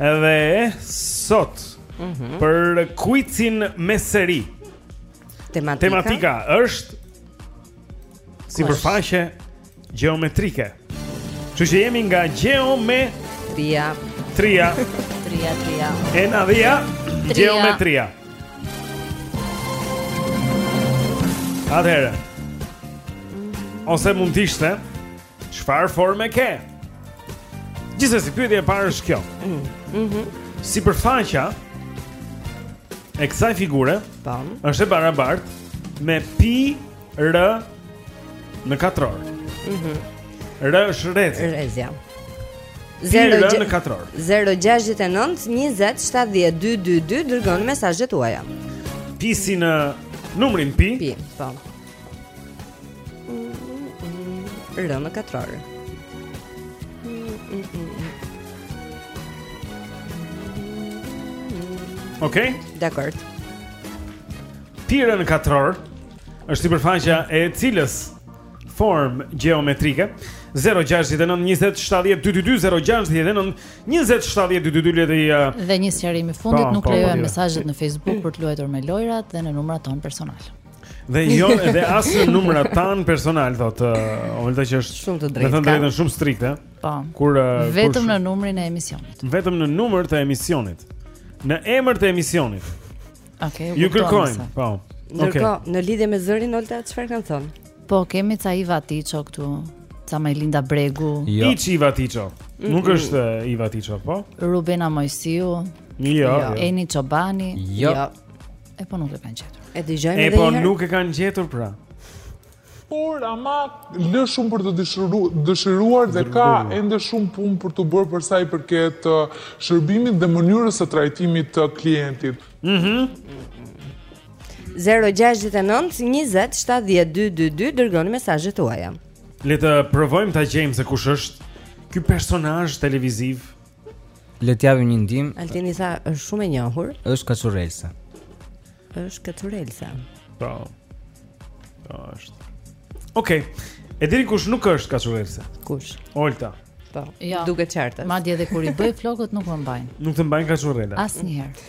[SPEAKER 1] Edhe sot
[SPEAKER 2] mm -hmm.
[SPEAKER 1] për kuicin me seri.
[SPEAKER 2] Tematika,
[SPEAKER 1] Tematika është sipërfaqe gjeometrike. Që që jemi nga gjeome...
[SPEAKER 2] Tria.
[SPEAKER 3] Tria, tria.
[SPEAKER 1] Ena
[SPEAKER 3] dhia,
[SPEAKER 1] gjeometria. Atëherë. Ose mund të ishte Çfarë forme ke? Gjithsesi, pyetja e parë është kjo.
[SPEAKER 2] Mhm.
[SPEAKER 1] Mm sipërfaqja e kësaj figure,
[SPEAKER 2] tam, po.
[SPEAKER 1] është e barabart me pi r në katror.
[SPEAKER 2] Mhm.
[SPEAKER 1] Mm r është
[SPEAKER 2] rrezja.
[SPEAKER 1] Rrezja. R në katror.
[SPEAKER 2] 069 20 70 222 dërgoni mesazhet tuaja.
[SPEAKER 1] Pi si në numrin pi.
[SPEAKER 2] Pi, po. R në katror.
[SPEAKER 1] Okej.
[SPEAKER 2] Okay.
[SPEAKER 1] Dakord. Pi r në katror është sipërfaqja e cilës formë gjeometrike 0692070222 le të ja
[SPEAKER 3] dhe një sqarim i fundit
[SPEAKER 1] po,
[SPEAKER 3] nuk
[SPEAKER 1] po,
[SPEAKER 3] lejohen
[SPEAKER 1] po,
[SPEAKER 3] mesazhet në Facebook për të luajtur me lojrat dhe në numrat tonë personal.
[SPEAKER 1] Dhe jo edhe as në numrat tan personal thot uh, Olta që ka
[SPEAKER 2] shumë të drejtë.
[SPEAKER 1] Të
[SPEAKER 2] them të
[SPEAKER 1] drejtën shumë strikte.
[SPEAKER 3] Po.
[SPEAKER 1] Kur uh,
[SPEAKER 3] vetëm
[SPEAKER 1] kur
[SPEAKER 3] në numrin e emisionit.
[SPEAKER 1] Vetëm në numër të emisionit. Në emër të emisionit.
[SPEAKER 3] Okej. Okay,
[SPEAKER 1] ju
[SPEAKER 3] kërkojmë.
[SPEAKER 1] Po.
[SPEAKER 2] Ndërkohë okay. në lidhje me zërin Olta çfarë kanë thënë?
[SPEAKER 3] Po kemi ca Iva Tiço këtu. Sa më Linda Bregu.
[SPEAKER 1] Jo. Iç Iva Tiço. Mm
[SPEAKER 3] -mm.
[SPEAKER 1] Nuk është uh, Iva Tiço, po?
[SPEAKER 3] Rubena Mojsiu.
[SPEAKER 1] Jo. jo. jo.
[SPEAKER 3] Eni Çobani.
[SPEAKER 1] Jo. jo.
[SPEAKER 3] E po nuk e kanë gjetur.
[SPEAKER 2] E dëgjojmë edhe një herë.
[SPEAKER 1] E po nuk e kanë gjetur pra.
[SPEAKER 11] Por ama lë shumë për të dëshiruar, dëshiruar dhe ka ende shumë punë për t'u bërë për sa i përket uh, shërbimit dhe mënyrës së trajtimit të klientit.
[SPEAKER 1] Mhm.
[SPEAKER 2] Mm 069 20 70 222 dërgoni mesazhet tuaja.
[SPEAKER 1] Le të provojmë ta gjejmë se kush është ky personazh televiziv
[SPEAKER 10] Le të japim një ndihmë.
[SPEAKER 2] Altini tha është shumë e njohur.
[SPEAKER 10] Është kaçurrelse.
[SPEAKER 2] Është kaçurrelse.
[SPEAKER 1] Po. Po është. Okej. Okay. E dini kush nuk është kaçurrelse?
[SPEAKER 2] Kush?
[SPEAKER 1] Olta.
[SPEAKER 2] Po.
[SPEAKER 3] Jo.
[SPEAKER 2] Duket qartë.
[SPEAKER 3] Madje edhe kur i bëj flokët nuk më mbajnë.
[SPEAKER 1] Nuk të mbajnë kaçurrela.
[SPEAKER 3] Asnjëherë.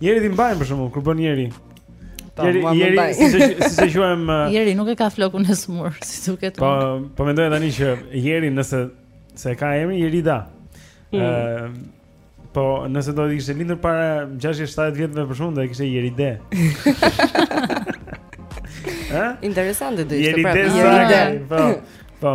[SPEAKER 2] Jerit i
[SPEAKER 1] mbajnë për shembull kur bën Jeri.
[SPEAKER 2] Po,
[SPEAKER 1] jeri, jeri, si se si ta quajm uh,
[SPEAKER 3] Jeri nuk e ka flokun e smur, si duket.
[SPEAKER 1] Po, po mendoja tani që Jeri nëse se ka emrin Jerida. Ëh,
[SPEAKER 2] mm.
[SPEAKER 1] uh, po nëse do të kishte lindur para 60-70 vjetëve për shembull do ta kishte Jeride. Ëh?
[SPEAKER 2] Interesante do
[SPEAKER 1] të ishte pra. Jeride. Po.
[SPEAKER 2] Po.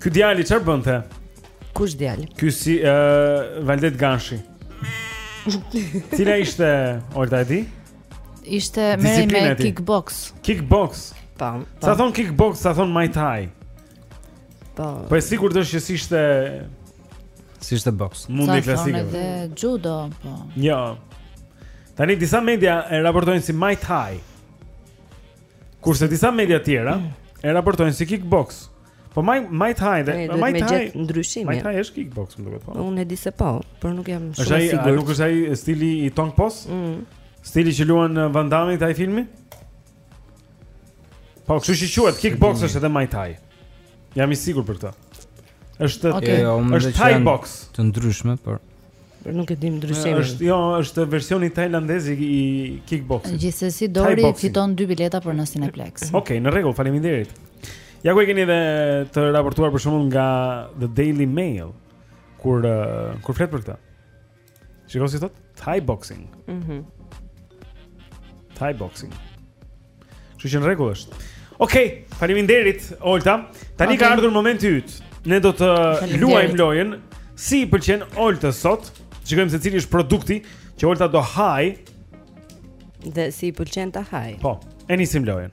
[SPEAKER 1] Ky djali çfarë bënte?
[SPEAKER 2] Kush djali?
[SPEAKER 1] Ky si ë uh, Valdet Ganshi. Cila ishte Olta e di?
[SPEAKER 3] Ishte merrej me kickbox.
[SPEAKER 1] Kickbox. Tam.
[SPEAKER 2] Po,
[SPEAKER 1] po. Ca thon kickbox, ca thon Muay Thai.
[SPEAKER 2] Po.
[SPEAKER 1] Po e sigurt është që si ishte
[SPEAKER 10] si ishte box.
[SPEAKER 1] Mundi klasike.
[SPEAKER 3] Ca thon judo, po.
[SPEAKER 1] Jo. Tani disa media e raportojnë si Muay Thai. Kurse disa media të tjera mm. e raportojnë si kickbox. Po Muay Muay Thai, Muay
[SPEAKER 2] Muay
[SPEAKER 1] Thai
[SPEAKER 2] ndryshimi.
[SPEAKER 1] Muay Thai është kickbox, më duket po.
[SPEAKER 2] Unë e di se po, por nuk jam shumë
[SPEAKER 1] i
[SPEAKER 2] sigurt.
[SPEAKER 1] Ai nuk është ai stili i Tong Pos?
[SPEAKER 2] Mm.
[SPEAKER 1] Stili që luan uh, Van Damme te ai filmi? Po, kështu që quhet kickbox është edhe Muay Thai. Jam i sigurt për këtë. Është
[SPEAKER 10] okay. jo,
[SPEAKER 1] është Thai box.
[SPEAKER 10] Të ndryshme, por
[SPEAKER 2] por nuk e dim ndryshimin.
[SPEAKER 1] Është jo, është versioni tajlandez i kickboxit.
[SPEAKER 3] Gjithsesi Dori fiton dy bileta për në Cineplex.
[SPEAKER 1] Okej, okay, në rregull, faleminderit. Ja ku e keni dhe të raportuar për shembull nga The Daily Mail kur kur flet për këtë. Shiko si thot Thai boxing.
[SPEAKER 2] Mhm.
[SPEAKER 1] Mm Thai boxing. Kështu që në rregull është. Okej, okay, faleminderit Olta. Tani okay.
[SPEAKER 3] ka
[SPEAKER 1] ardhur momenti yt. Ne do të luajmë lojën si i pëlqen Oltës sot. Shikojmë se cili është produkti që Olta do haj
[SPEAKER 2] dhe si i pëlqen ta haj.
[SPEAKER 1] Po, e nisim lojën.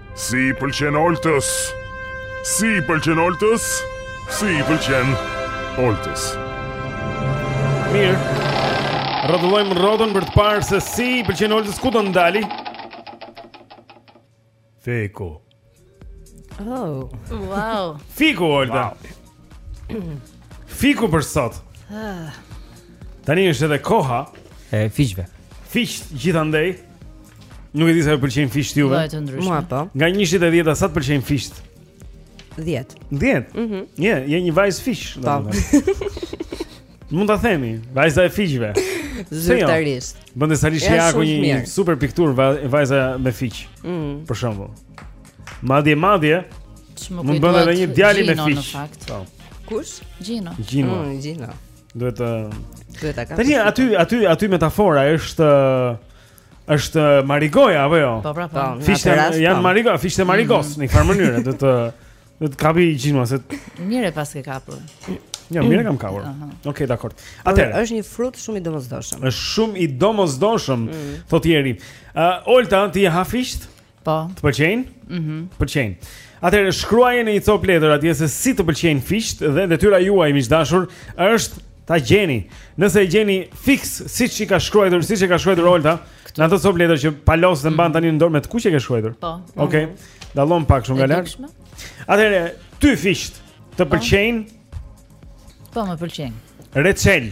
[SPEAKER 14] Si i pëlqen Oltës? Si i pëlqen Oltës? Si i pëlqen Oltës?
[SPEAKER 1] Mirë. Rrotullojmë rrotën për të parë se si i pëlqen Oltës ku do ndali. Fiku.
[SPEAKER 2] Oh.
[SPEAKER 3] Wow.
[SPEAKER 1] Fiku Olta. Wow. Fiku për sot.
[SPEAKER 3] Ah.
[SPEAKER 1] Tani është edhe koha
[SPEAKER 10] e fiqve.
[SPEAKER 1] Fiq gjithandej. Nuk e di sa ju pëlqejnë fiqtë juve.
[SPEAKER 2] Mua po.
[SPEAKER 1] Nga 1 deri te 10 sa të pëlqejnë fiqtë?
[SPEAKER 2] 10.
[SPEAKER 1] 10.
[SPEAKER 2] Mhm.
[SPEAKER 1] Je, je një vajzë fiq, domethënë. Mund ta themi, vajza e fiqve. Jo?
[SPEAKER 2] Zyrtarisht.
[SPEAKER 1] Bën Sali
[SPEAKER 2] Shijaku
[SPEAKER 1] një super pikturë vajza me fiq.
[SPEAKER 2] Mhm.
[SPEAKER 1] Për shembull. Madje madje Më bën edhe një djalë me fiq. Po.
[SPEAKER 2] Kush?
[SPEAKER 3] Gjino.
[SPEAKER 1] Gjino.
[SPEAKER 2] Mm, Gjino.
[SPEAKER 1] Duhet të
[SPEAKER 2] Duhet ta kapë.
[SPEAKER 1] Tani aty aty aty metafora është është Marigoja apo jo?
[SPEAKER 3] Po, pra, po. po
[SPEAKER 2] Fiqtë
[SPEAKER 1] janë Marigo, fiqtë e Marigos mhm. në njëfarë mënyre, do të do të kapi Gjino se
[SPEAKER 3] Mirë e paske kapur.
[SPEAKER 1] Jo, mirë kam kapur. Okej, okay,
[SPEAKER 2] dakor.
[SPEAKER 1] Atëherë,
[SPEAKER 2] është një frut shumë i domosdoshëm.
[SPEAKER 1] Është shumë i domosdoshëm,
[SPEAKER 2] mm.
[SPEAKER 1] thotë Jeri. Ë, uh, Olta, ti i ha fiqtë?
[SPEAKER 3] Po.
[SPEAKER 1] Të pëlqejnë?
[SPEAKER 3] Mhm.
[SPEAKER 1] Mm të pëlqejnë. Atëherë shkruaje në një copë letër atje se si të pëlqejnë fiqtë dhe detyra juaj miq të dashur është ta gjeni. Nëse e gjeni fiks siç i ka shkruar, siç e ka shkruar Olta, në atë copë letër që palos dhe mban mhm. tani në dorë me të kuq e ke shkruar.
[SPEAKER 3] Po.
[SPEAKER 1] Okej. Okay. Dallon pak shumë nga lart. Atëherë ty fiqtë të
[SPEAKER 3] po.
[SPEAKER 1] pëlqejnë?
[SPEAKER 3] Po, më
[SPEAKER 1] pëlqejnë.
[SPEAKER 3] Reçel.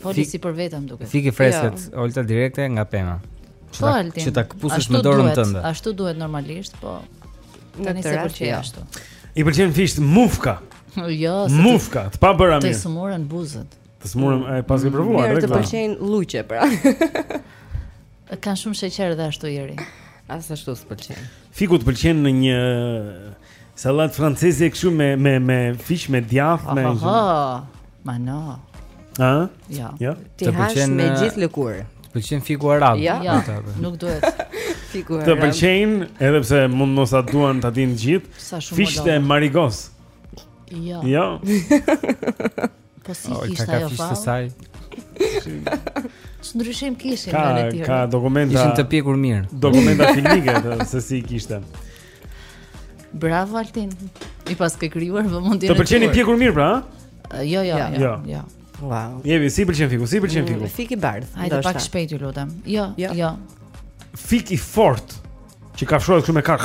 [SPEAKER 3] Foli si për vetëm duket.
[SPEAKER 10] Fik i freskët, jo. olta direkt nga pema.
[SPEAKER 3] Po,
[SPEAKER 10] që ta
[SPEAKER 3] këpusësh
[SPEAKER 10] me dorën tënde.
[SPEAKER 3] Ashtu duhet normalisht, po. Tani s'e pëlqej
[SPEAKER 2] jo.
[SPEAKER 3] ashtu.
[SPEAKER 1] I pëlqen fiqtë mufka.
[SPEAKER 3] Jo,
[SPEAKER 1] mufka, të pabëra mirë.
[SPEAKER 3] Të sëmuren buzët.
[SPEAKER 1] Të sëmuren, e paske mm. provuar,
[SPEAKER 2] Mirë, të pëlqen luqe, pra.
[SPEAKER 3] Kanë shumë sheqer dhe ashtu i ri.
[SPEAKER 2] As ashtu s'pëlqen.
[SPEAKER 1] Fiku të pëlqen në një Sallatë franceze kështu me me me fiq me djathë me.
[SPEAKER 3] Po. Ma no.
[SPEAKER 1] Ë?
[SPEAKER 3] Jo.
[SPEAKER 1] Jo.
[SPEAKER 2] Të pëlqen me gjithë lëkurë.
[SPEAKER 10] Të pëlqen fiku arab.
[SPEAKER 2] Jo.
[SPEAKER 3] Ja.
[SPEAKER 10] Ja.
[SPEAKER 3] Nuk duhet.
[SPEAKER 2] Fiku arab.
[SPEAKER 1] Të pëlqejnë edhe pse mund mos ta duan ta dinë të gjithë. Fiqtë e Marigos.
[SPEAKER 3] Jo.
[SPEAKER 1] Jo.
[SPEAKER 3] Po si
[SPEAKER 10] oh, ishte
[SPEAKER 3] ajo fal? Ç'ndryshim kishin në anë tjetër.
[SPEAKER 1] Ka dokumenta.
[SPEAKER 10] Ishin të pjekur mirë.
[SPEAKER 1] Dokumenta filmike se si kishte.
[SPEAKER 3] Bravo Altin. I paske krijuar vëmendjen.
[SPEAKER 1] Të pëlqen i pjekur mirë pra?
[SPEAKER 3] Jo, jo,
[SPEAKER 1] jo.
[SPEAKER 3] jo. jo.
[SPEAKER 2] Wow.
[SPEAKER 1] Jevi, si pëlqen fiku? Si pëlqen mm, fiku?
[SPEAKER 2] Fik i bardhë.
[SPEAKER 3] Hajde pak shpejt ju lutem. Jo,
[SPEAKER 2] jo.
[SPEAKER 3] jo.
[SPEAKER 1] Fik i fort që kafshohet kështu me kak.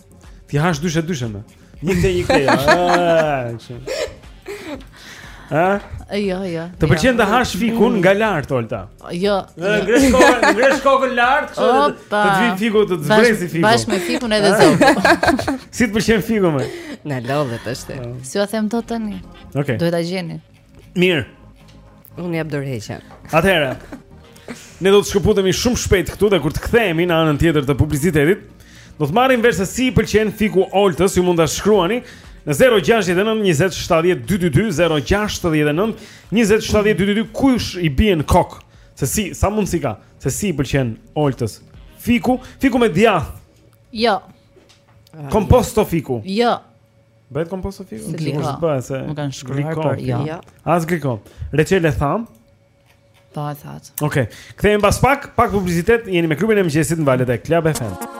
[SPEAKER 1] T'i hash dyshe dyshe me Një këtë një këtë Ha?
[SPEAKER 3] Jo, jo.
[SPEAKER 1] Të pëlqen të hash fikun nga lart, Olta.
[SPEAKER 3] Jo.
[SPEAKER 1] Në ngresh kokën, ngresh kokën lart, kështu të vi fiku të zbresi fiku.
[SPEAKER 3] Bash me fikun edhe zot.
[SPEAKER 1] Si të pëlqen fiku më?
[SPEAKER 2] Na lodhet është.
[SPEAKER 3] S'jua them dot tani?
[SPEAKER 1] Okej.
[SPEAKER 3] Duhet ta gjeni.
[SPEAKER 1] Mirë.
[SPEAKER 2] Unë jap dorëheqje.
[SPEAKER 1] Atëherë. Ne do të shkëputemi shumë shpejt këtu dhe kur të kthehemi në anën tjetër të publicitetit, do të marrim vesh se si i pëlqen fiku Oltës, ju mund ta shkruani në 069 20 70 222 069 20 70 222 kush i bie në kok, se si sa mundësi ka, se si i pëlqen Oltës. Fiku, fiku me djath.
[SPEAKER 3] Jo.
[SPEAKER 1] Komposto fiku.
[SPEAKER 3] Jo.
[SPEAKER 1] Bëhet komposto fiku?
[SPEAKER 3] Sigur
[SPEAKER 1] se bëhet se.
[SPEAKER 3] Nuk kanë shkruar por jo.
[SPEAKER 2] jo.
[SPEAKER 1] As gliko. Reçel e thamë.
[SPEAKER 3] Po e thatë.
[SPEAKER 1] Okej. Okay. Kthehemi pas pak, pak publicitet, jeni me klubin e mëngjesit në valët e Club FM.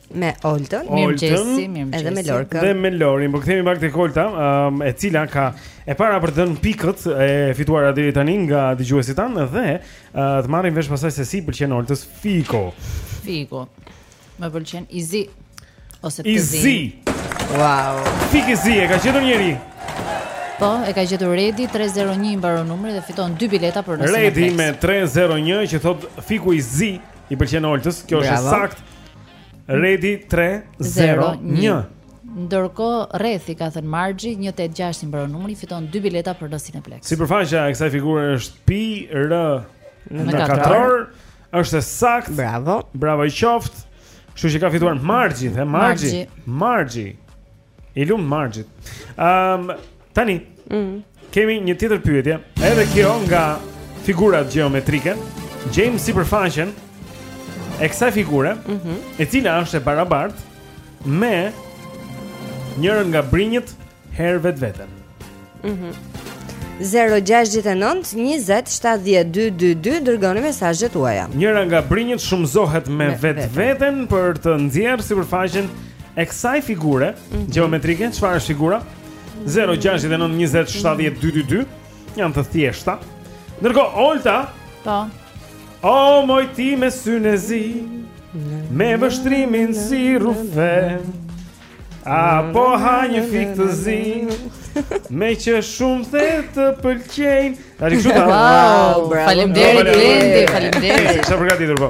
[SPEAKER 1] me Oltën,
[SPEAKER 10] mirëmëngjesi,
[SPEAKER 1] mirëmëngjesi.
[SPEAKER 2] Edhe me Lorkën.
[SPEAKER 1] Dhe me Lorin, po kthehemi pak tek Olta, um, e cila ka e para për të dhënë pikët e fituara deri tani nga dëgjuesit tanë dhe uh, të marrim vesh pastaj se si pëlqen Oltës fiku.
[SPEAKER 3] Fiku. Më pëlqen i zi ose
[SPEAKER 1] i zi.
[SPEAKER 2] Wow.
[SPEAKER 1] Fiku i zi e ka gjetur njëri.
[SPEAKER 3] Po, e ka gjetur Redi 301 i mbaron numri dhe fiton dy bileta për në
[SPEAKER 1] Redi me 301 që thotë Fiku i zi i pëlqen Oltës, kjo Bravo. është
[SPEAKER 3] e
[SPEAKER 1] saktë. Redi 301.
[SPEAKER 3] Ndërkohë Rrethi ka thënë Marxhi 186 i mbaron numri fiton dy bileta për nesër në Cineplex.
[SPEAKER 1] Sipërfaqja e kësaj figure është pi r në
[SPEAKER 3] katror.
[SPEAKER 1] Në katror. Është e saktë.
[SPEAKER 2] Bravo.
[SPEAKER 1] Bravo i qoftë. Kështu që ka fituar Marxhi, the Marxhi. Marxhi. I lumtë Marxhit. Ehm, um, tani.
[SPEAKER 2] Mm.
[SPEAKER 1] Kemi një tjetër pyetje, edhe kjo nga figurat gjeometrike, gjejmë sipërfaqen e kësaj figure,
[SPEAKER 2] mm -hmm.
[SPEAKER 1] e cila është e barabartë me njërën nga brinjët herë vetveten.
[SPEAKER 2] Mhm. Mm 0-6-9-20-70-222 Dërgoni mesazhet tuaja
[SPEAKER 1] Njëra nga brinjët shumëzohet me vetveten Për të nxjerrë sipërfaqen E kësaj figure
[SPEAKER 2] mm -hmm.
[SPEAKER 1] Gjeometrike, çfarë është figura? 0-6-9-20-70-222 Janë të thjeshta Ndërkohë, Olta
[SPEAKER 3] Po
[SPEAKER 1] O moj ti me synë e zi Me vështrimin si rrufe A po ha një fik të zi Meqë shumë the të pëlqejnë A rikë shumë
[SPEAKER 3] Wow, bravo Faleminderit, Blendi, faleminderit
[SPEAKER 1] E përgatitur po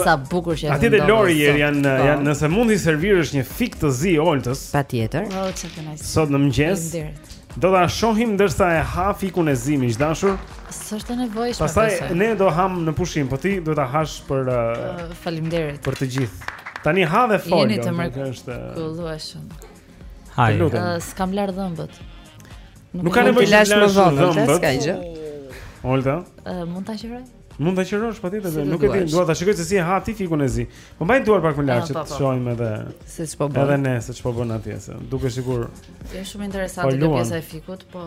[SPEAKER 3] Sa bukur që e
[SPEAKER 1] këndon Ati
[SPEAKER 3] dhe
[SPEAKER 1] Lori jeri janë
[SPEAKER 3] po.
[SPEAKER 1] janë, Nëse mund t'i servirësh një fik të zi Oltës
[SPEAKER 2] Patjetër
[SPEAKER 3] oh,
[SPEAKER 1] Sot në mëngjes Do ta shohim ndërsa e ha fikun e zi miq të dashur
[SPEAKER 3] S'është e nevojshme besoj.
[SPEAKER 1] Pastaj ne do ham në pushim, po ti duhet ta hash për uh,
[SPEAKER 3] Faleminderit.
[SPEAKER 1] Për të gjithë. Tani ha dhe fol.
[SPEAKER 3] Jeni të
[SPEAKER 1] mrekullueshëm.
[SPEAKER 3] Kullueshëm.
[SPEAKER 1] Haje.
[SPEAKER 3] Uh, S'kam lar dhëmbët.
[SPEAKER 1] Nuk, nuk ka nevojë
[SPEAKER 2] të lash më vonë, s'ka gjë.
[SPEAKER 1] Olta.
[SPEAKER 3] Uh, mund ta qëroj?
[SPEAKER 1] Mund ta qërosh patjetër,
[SPEAKER 2] si
[SPEAKER 1] nuk e di, dua ta shikoj se si e ha ti fikun e zi. Po mbaj duar pak më lart
[SPEAKER 3] ah,
[SPEAKER 1] që të shohim edhe
[SPEAKER 2] se ç'po bën.
[SPEAKER 1] Edhe ne se ç'po bën atje se. Duke sigur.
[SPEAKER 3] Është shumë interesante kjo pjesa e fikut, po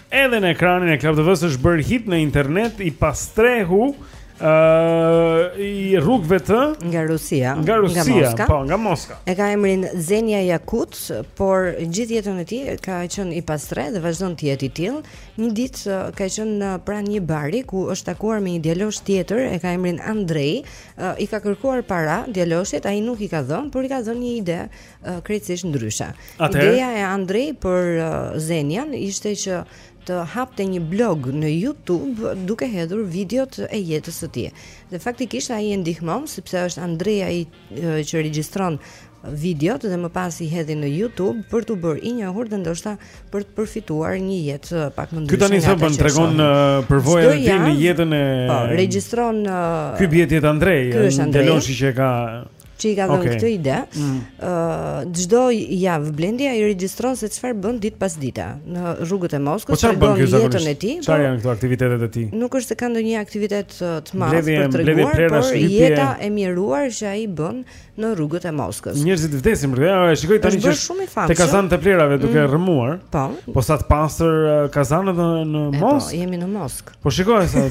[SPEAKER 1] Edhe në ekranin e Klan TV-s është bërë hit në internet i pastrehu uh, i rrugëve të
[SPEAKER 2] nga Rusia,
[SPEAKER 1] nga Rusia, nga
[SPEAKER 2] Moska.
[SPEAKER 1] Po, nga Moska.
[SPEAKER 2] E ka emrin Zenia Jakut, por gjithë jetën e tij ka qenë i pastrehë dhe vazhdon të jetë i tillë. Një ditë ka qenë pranë një bari ku është takuar me një djalosh tjetër, e ka emrin Andrej, uh, i ka kërkuar para djaloshit, ai nuk i ka dhënë, por i ka dhënë një ide krejtësisht ndryshe. Ideja e Andrej për uh, Zenian ishte që të hapte një blog në YouTube duke hedhur videot e jetës së tij. Dhe faktikisht ai e ndihmon sepse është Andrej ai uh, që regjistron videot dhe më pas i hedhin në YouTube për t'u bërë i njohur dhe ndoshta për të përfituar një jetë uh, pak më ndryshe. Ky tani
[SPEAKER 1] sa
[SPEAKER 2] bën
[SPEAKER 1] tregon uh, përvojën e tij në jetën e
[SPEAKER 2] Po, regjistron uh,
[SPEAKER 1] Ky bie të
[SPEAKER 2] jetë Andrej, Andrej.
[SPEAKER 1] Djaloshi që ka
[SPEAKER 2] që i ka dhënë
[SPEAKER 1] okay.
[SPEAKER 2] këtë ide.
[SPEAKER 1] Mm.
[SPEAKER 2] Ë mm. çdo javë Blendi ai regjistron se çfarë bën ditë pas dite në rrugët e Moskës, po
[SPEAKER 1] çfarë bën
[SPEAKER 2] jetën e tij. Po çfarë
[SPEAKER 1] janë këto aktivitetet e tij?
[SPEAKER 2] Nuk është se ka ndonjë aktivitet të madh për
[SPEAKER 1] të
[SPEAKER 2] treguar, por jeta e mjeruar që ai bën në rrugët e Moskës.
[SPEAKER 1] Njerëzit vdesin për këtë. Ja, shikoj tani që te kazanët e plehrave duke
[SPEAKER 2] mm.
[SPEAKER 1] rrëmuar.
[SPEAKER 2] Po.
[SPEAKER 1] Po sa të pastër kazanët në, në
[SPEAKER 2] po,
[SPEAKER 1] Moskë.
[SPEAKER 2] Po, jemi në Moskë.
[SPEAKER 1] Po shiko sa,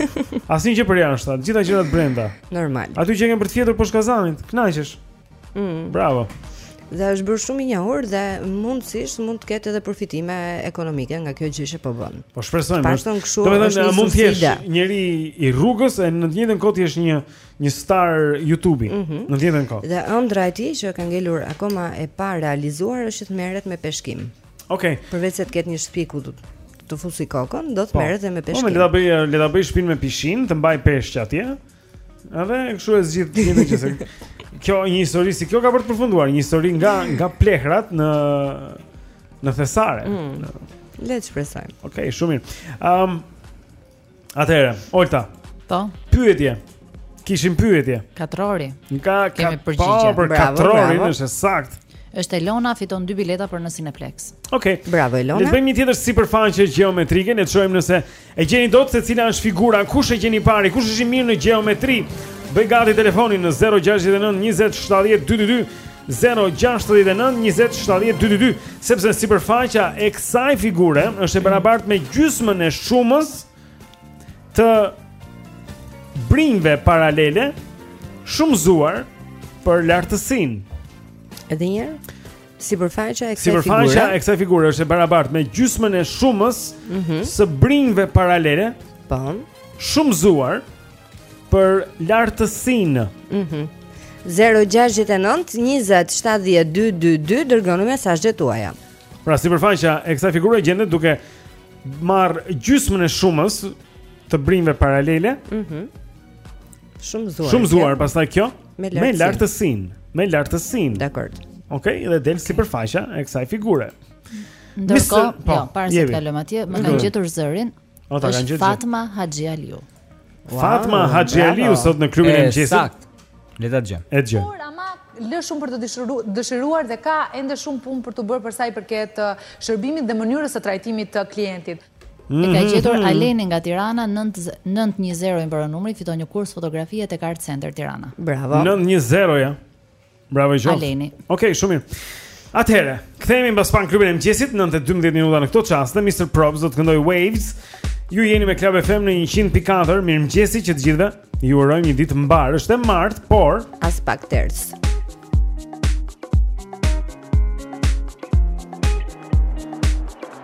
[SPEAKER 1] asnjë gjë për jashtë, të gjitha gjërat brenda.
[SPEAKER 2] Normal.
[SPEAKER 1] Aty që kanë për të fjetur poshtë kazanit, kënaqesh.
[SPEAKER 2] Mm.
[SPEAKER 1] Bravo.
[SPEAKER 2] Dhe është bërë shumë i njohur dhe mundësisht mund të ketë edhe përfitime ekonomike nga kjo gjë që po bën.
[SPEAKER 1] Po shpresojmë.
[SPEAKER 2] Paston kështu. Domethënë
[SPEAKER 1] mund të jesh njeri i rrugës e në të njëjtën kohë ti je një një star YouTube-i
[SPEAKER 2] mm -hmm.
[SPEAKER 1] në të njëjtën kohë.
[SPEAKER 2] Dhe ëndrra e tij që ka ngelur akoma e parealizuar është që të merret me peshkim.
[SPEAKER 1] Okej.
[SPEAKER 2] Okay. Përveçse të ketë një shtëpi ku të fusi kokën, do të
[SPEAKER 1] po.
[SPEAKER 2] merret edhe me peshkim.
[SPEAKER 1] Po, le ta bëj, le ta bëj shpinë me pishinë, të mbajë peshq atje. Edhe kështu e zgjidh ditën që se. Kjo një histori si kjo ka për të përfunduar, një histori nga nga plehrat në në thesare.
[SPEAKER 2] Mm. Le të shpresojmë.
[SPEAKER 1] Okej, okay, shumë mirë. Ëm um, Atëherë, Olta.
[SPEAKER 3] Po.
[SPEAKER 1] Pyetje. Kishim pyetje.
[SPEAKER 3] Katrori.
[SPEAKER 1] Nëse
[SPEAKER 3] kemi
[SPEAKER 1] kat...
[SPEAKER 3] përgjigje.
[SPEAKER 1] Po, për
[SPEAKER 2] bravo,
[SPEAKER 1] katrorin
[SPEAKER 2] bravo.
[SPEAKER 1] është e saktë.
[SPEAKER 3] Është Elona fiton dy bileta për në Cineplex.
[SPEAKER 1] Okej. Okay.
[SPEAKER 2] Bravo Elona.
[SPEAKER 1] Le të bëjmë një tjetër sipërfaqe gjeometrike, le të shohim nëse e gjeni dot se cila është figura, kush e gjen i pari, kush është i mirë në gjeometri. Bëj gati telefonin në 069 20 70 222. 0-6-9-20-7-2-22 Sepse sipërfaqja e kësaj figure është e barabartë me gjysmën e shumës të brinjve paralele shumëzuar për lartësinë
[SPEAKER 2] Edhe një herë? Sipërfaqja e kësaj figure Sipërfaqja
[SPEAKER 1] e kësaj figure është e barabartë me gjysmën e shumës
[SPEAKER 2] mm -hmm.
[SPEAKER 1] së brinjve paralele
[SPEAKER 2] Po po.
[SPEAKER 1] Shumëzuar për lartësinë.
[SPEAKER 2] Mhm. Mm 0-6-9-20-7-2-22 Dërgoni mesazhet tuaja
[SPEAKER 1] Pra sipërfaqja e kësaj figure gjendet duke marrë gjysmën e shumës Të brinjve paralele
[SPEAKER 2] mm -hmm. Shumëzuar
[SPEAKER 1] Shumëzuar pastaj kjo
[SPEAKER 2] Me lartësinë
[SPEAKER 1] Me lartësinë
[SPEAKER 2] Dakord
[SPEAKER 1] Ok, dhe del sipërfaqja e kësaj figure
[SPEAKER 3] Ndërkohë,
[SPEAKER 1] Mister, po,
[SPEAKER 3] jo, para se të kalojmë atje Më kanë gjetur zërin Fatma Haxhi Aliu Wow,
[SPEAKER 1] Fatma Haxhi Aliu sot në klubin e mëngjesit.
[SPEAKER 10] Saktë. Le ta dëgjojmë.
[SPEAKER 1] E dëgjojmë.
[SPEAKER 15] Por ama lë shumë për të dëshiruar, dëshiruar dhe ka ende shumë punë për të bërë për sa i përket uh, shërbimit dhe mënyrës së trajtimit të klientit.
[SPEAKER 3] Mm
[SPEAKER 1] -hmm.
[SPEAKER 3] E ka mhm, gjetur mhm. Aleni nga Tirana 920 i mbaron numri, fiton një kurs fotografie tek Art Center Tirana.
[SPEAKER 2] Bravo.
[SPEAKER 1] 920 ja. Bravo i qoftë.
[SPEAKER 3] Aleni.
[SPEAKER 1] Okej, okay, shumë mirë. Atëherë, kthehemi mbas pak në klubin e mëngjesit 9:12 minuta në këto çaste. Mr Probz do të këndojë Waves. Ju jeni me Club FM në 100.4. Mirëmëngjesi të gjithëve. Ju urojmë një ditë të mbarë. Është e martë, por
[SPEAKER 2] aspak ters.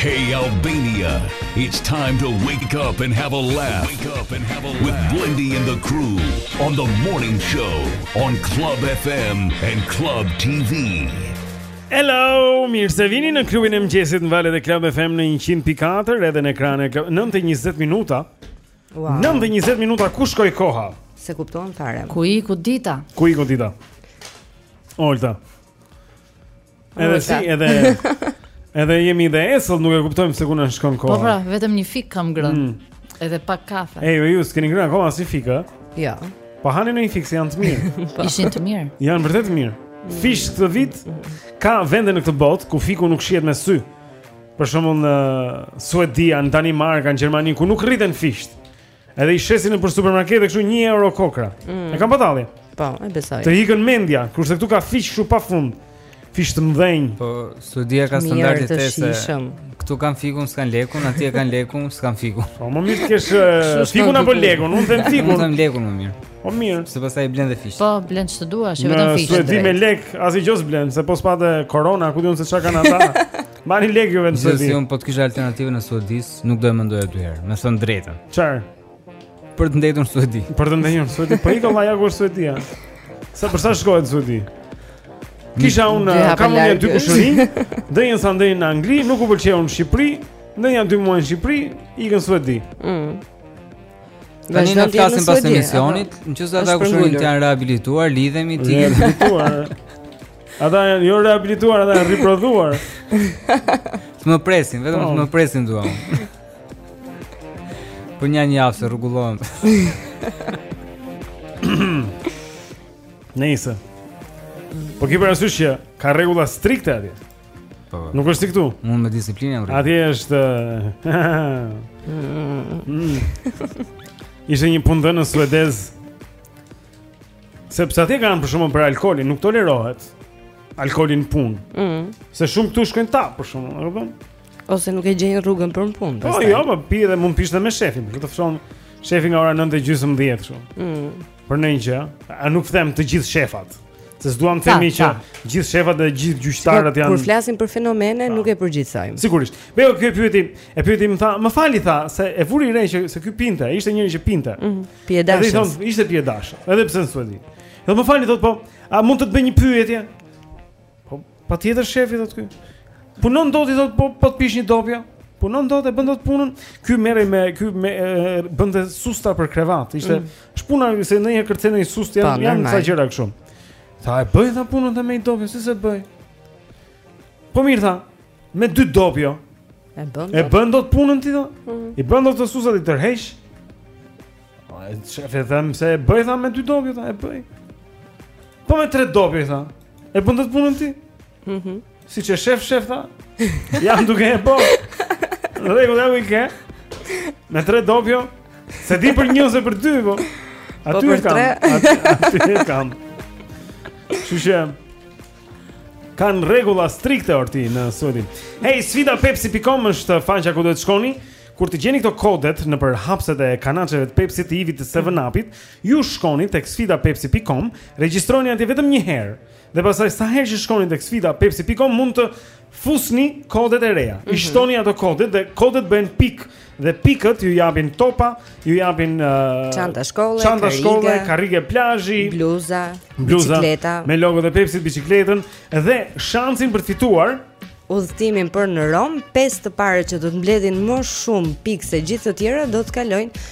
[SPEAKER 6] Hey Albania, it's time to wake up and have a laugh. Wake up and have a laugh with Blendi and the crew on the morning show on Club FM and Club TV.
[SPEAKER 1] Hello, mirë se vini në klubin e mëngjesit në valët e Club FM në 100.4 edhe në ekranin e Club 9:20 minuta.
[SPEAKER 2] Wow.
[SPEAKER 1] 9:20 minuta ku shkoi koha?
[SPEAKER 2] S'e kupton fare.
[SPEAKER 3] Ku iku dita?
[SPEAKER 1] Ku iku dita? Olta. Edhe si, edhe edhe jemi dhe esëll, nuk e kuptojmë se ku na shkon koha.
[SPEAKER 3] Po pra, vetëm një fik kam ngrënë.
[SPEAKER 1] Mm.
[SPEAKER 3] Edhe pak kafe.
[SPEAKER 1] Ej, ju s'keni ngrënë akoma asnjë fik, ë?
[SPEAKER 2] Jo.
[SPEAKER 1] Po hani nga një fik, janë të mirë. Po.
[SPEAKER 3] Ishin të mirë.
[SPEAKER 1] Janë vërtet të mirë. Fiqtë këtë vit ka vende në këtë botë ku fiku nuk shihet me sy. Për shembull në Suedi, në Danimarkë, në Gjermani ku nuk rriten fiqtë. Edhe i shesin nëpër supermarkete kështu 1 euro kokrra.
[SPEAKER 2] Mm.
[SPEAKER 1] E kam parë, Tali.
[SPEAKER 2] Po, e besoj.
[SPEAKER 1] Të ikën mendja, kurse këtu ka fiq kështu pafund. Fiq të mëdhenj.
[SPEAKER 10] Po, Suedia ka standarde
[SPEAKER 2] të tjera.
[SPEAKER 10] Këtu kanë fikun, s'kanë lekun, atje kanë lekun, s'kanë fikun.
[SPEAKER 1] Po, më mirë të kesh fikun apo lekun, unë them fikun.
[SPEAKER 10] Unë them lekun më mirë.
[SPEAKER 1] Po mirë.
[SPEAKER 10] Se pastaj i blen dhe fiq.
[SPEAKER 3] Po, blen ç'të duash, jo vetëm fiq.
[SPEAKER 1] Në Suedi me lek, asgjë s'blen, se po s'pate korona, ku di unë se ça kanë ata. Mbani lekë juve në Suedi.
[SPEAKER 10] Nëse unë po të kisha alternativën në Suedi, nuk do e mendoja dy herë, me thënë të drejtën.
[SPEAKER 1] Çfarë?
[SPEAKER 10] Për të ndëjtur në Suedi.
[SPEAKER 1] Për të ndëjtur në Suedi, po ikëm ajo ku është Suedia. Sa, për sa shkohet në Suedi? Kisha unë, kam unë dy kushërinj, ndenjën sa ndenjën në Angli, nuk u pëlqeu në Shqipëri, ndenjën dy muaj në Shqipëri, ikën në Suedi.
[SPEAKER 2] Mm.
[SPEAKER 10] Tani
[SPEAKER 2] ne
[SPEAKER 10] flasim pas emisionit, në
[SPEAKER 2] qoftë
[SPEAKER 10] se
[SPEAKER 2] ata
[SPEAKER 10] kushërinjtë janë rehabilituar, lidhemi, ti.
[SPEAKER 1] Rehabilituar. Ata janë jo rehabilituar, ata janë riprodhuar.
[SPEAKER 10] Të më presin, vetëm të më po. presin dua. Po një një javë se rregullohem.
[SPEAKER 1] Nejse. Po ki parasysh që ka rregulla strikte atje
[SPEAKER 10] po, po.
[SPEAKER 1] Nuk është si këtu
[SPEAKER 10] Mund me disiplinë e mërë
[SPEAKER 1] Atje është mm. Ishte një punëdhënës suedez Sepse atje kanë për shkakun për alkoolin, nuk tolerohet alkooli në punë. Ëh.
[SPEAKER 2] Mm.
[SPEAKER 1] Se shumë këtu shkojnë tapë, për shkakun, e kupton?
[SPEAKER 2] Ose nuk e gjejnë rrugën për në punë.
[SPEAKER 1] Po jo, po pi dhe mund pish dhe me shefin, po të fton shefi nga ora 9:30 kështu. Ëh.
[SPEAKER 2] Mm.
[SPEAKER 1] Për ndonjë gjë, a nuk them të gjithë shefat. Se s'duam të themi që gjithë shefat dhe gjithë gjyqtarët janë Kur
[SPEAKER 2] flasim për fenomene ta. nuk e përgjithësojmë.
[SPEAKER 1] Sigurisht. Edhe e pyeti, e pyeti më tha, më falni tha se e vuri re që se ky pinte, ishte njeri që pinte.
[SPEAKER 2] Ëh. Mm. Pijedashës.
[SPEAKER 1] Edhe i thonë, ishte pijedashës, edhe pse në Suedi. Dhe më falni, thotë po, a mund të të bëj një pyetje? Po, patjetër shefi, thotë ky. Punon dot i thotë, po, po të pish një dopjo? Punon dot, e bën dot punën. Ky merrej me ky me bënte susta për krevat. Ishte
[SPEAKER 2] mm.
[SPEAKER 1] puna se ndonjëherë kërcen një
[SPEAKER 2] sustë
[SPEAKER 1] janë janë ca gjëra kështu. Tha e bëj tha punën tha me një dopjo, si s'e bëj. Po mirë tha, Me dy dopjo
[SPEAKER 2] E bën dot
[SPEAKER 1] E bën dot punën ti tha
[SPEAKER 2] mhm.
[SPEAKER 1] I bën dot ato sustat i tërheq po, E shef e them që e bëj tha me dy dopjo tha e bëj Po me tre dopjo i tha E bën dot punën ti
[SPEAKER 2] mhm.
[SPEAKER 1] Siç e shef shef tha Jam duke e bo Regu dhe u i ke Me tre dopjo S'e di për një ose për dy po, po
[SPEAKER 2] Aty
[SPEAKER 1] e kam Aty e kam Kështu që Kanë rregulla strikte orti në Suedi. Hey, sfida pepsi.com është faqja ku duhet të shkoni. Kur të gjeni këto kodet nëpër hapëset e kanaçeve të Pepsit të Ivit të Seven Up-it, ju shkoni tek sfida pepsi.com, regjistroni atje vetëm një herë. Dhe pastaj sa herë që shkoni tek sfida pepsi.com mund të Fusni kodet e reja. Mm -hmm. I
[SPEAKER 2] mhm.
[SPEAKER 1] shtoni ato kodet dhe kodet bëhen pikë dhe pikët ju japin topa, ju japin uh,
[SPEAKER 2] çanta shkolle,
[SPEAKER 1] çanta shkolle, karrige plazhi,
[SPEAKER 2] bluza,
[SPEAKER 1] bluza,
[SPEAKER 2] bicikleta
[SPEAKER 1] me logot e Pepsit bicikletën dhe shansin për të fituar
[SPEAKER 2] udhëtimin për në Romë, pesë të parë që do të mbledhin më shumë pikë se gjithë të tjerët do të kalojnë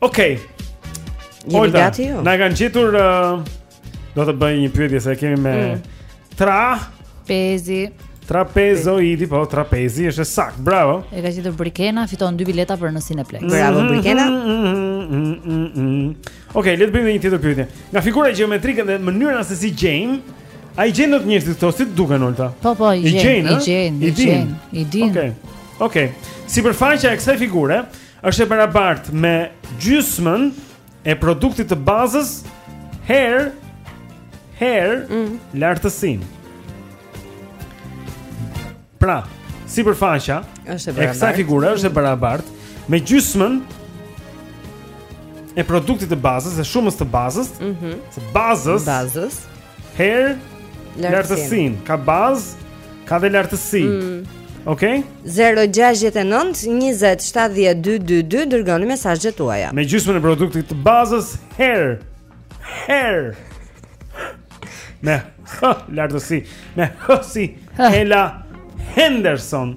[SPEAKER 1] Okej.
[SPEAKER 2] Okay.
[SPEAKER 1] Jemi
[SPEAKER 2] gati ju.
[SPEAKER 1] Na kanë gjetur uh, do të bëj një pyetje se kemi me
[SPEAKER 3] mm. trapezi.
[SPEAKER 1] Trapezoidi, po trapezi është sakt. Bravo.
[SPEAKER 3] E ka gjetur Brikena, fiton dy bileta për në Cineplex.
[SPEAKER 1] Mhm, Bravo Brikena. Mhm, mhm, Okej, okay, le të bëjmë një tjetër pyetje. Nga figura gjeometrike dhe mënyra se se si e gjejmë, A i gjejnë dot njerëzit këto, si të duket Olta?
[SPEAKER 3] Po, po, i
[SPEAKER 1] gjejnë,
[SPEAKER 3] i gjejnë, i
[SPEAKER 1] gjejnë,
[SPEAKER 3] i gjejnë, i gjejnë.
[SPEAKER 1] Oke, okay. oke. Okay. Sipërfaqja e kësaj figure, Është e barabartë me gjysmën e produktit të bazës herë herë
[SPEAKER 2] mm.
[SPEAKER 1] lartësinë. Pra, sipërfaqja
[SPEAKER 2] e
[SPEAKER 1] kësaj figure është e barabartë me gjysmën e produktit të bazës, e shumës të bazës,
[SPEAKER 2] mm -hmm.
[SPEAKER 1] të bazës,
[SPEAKER 2] bazës
[SPEAKER 1] Herë
[SPEAKER 2] lartësinë,
[SPEAKER 1] ka bazë, ka dhe lartësi.
[SPEAKER 2] Mm.
[SPEAKER 1] Okej? Okay?
[SPEAKER 2] 069 20 70 222 dërgoni mesazhet tuaja.
[SPEAKER 1] Me gjysmën e produktit të bazës Herë. Herë. Me lartësi, me hë si Hela Henderson.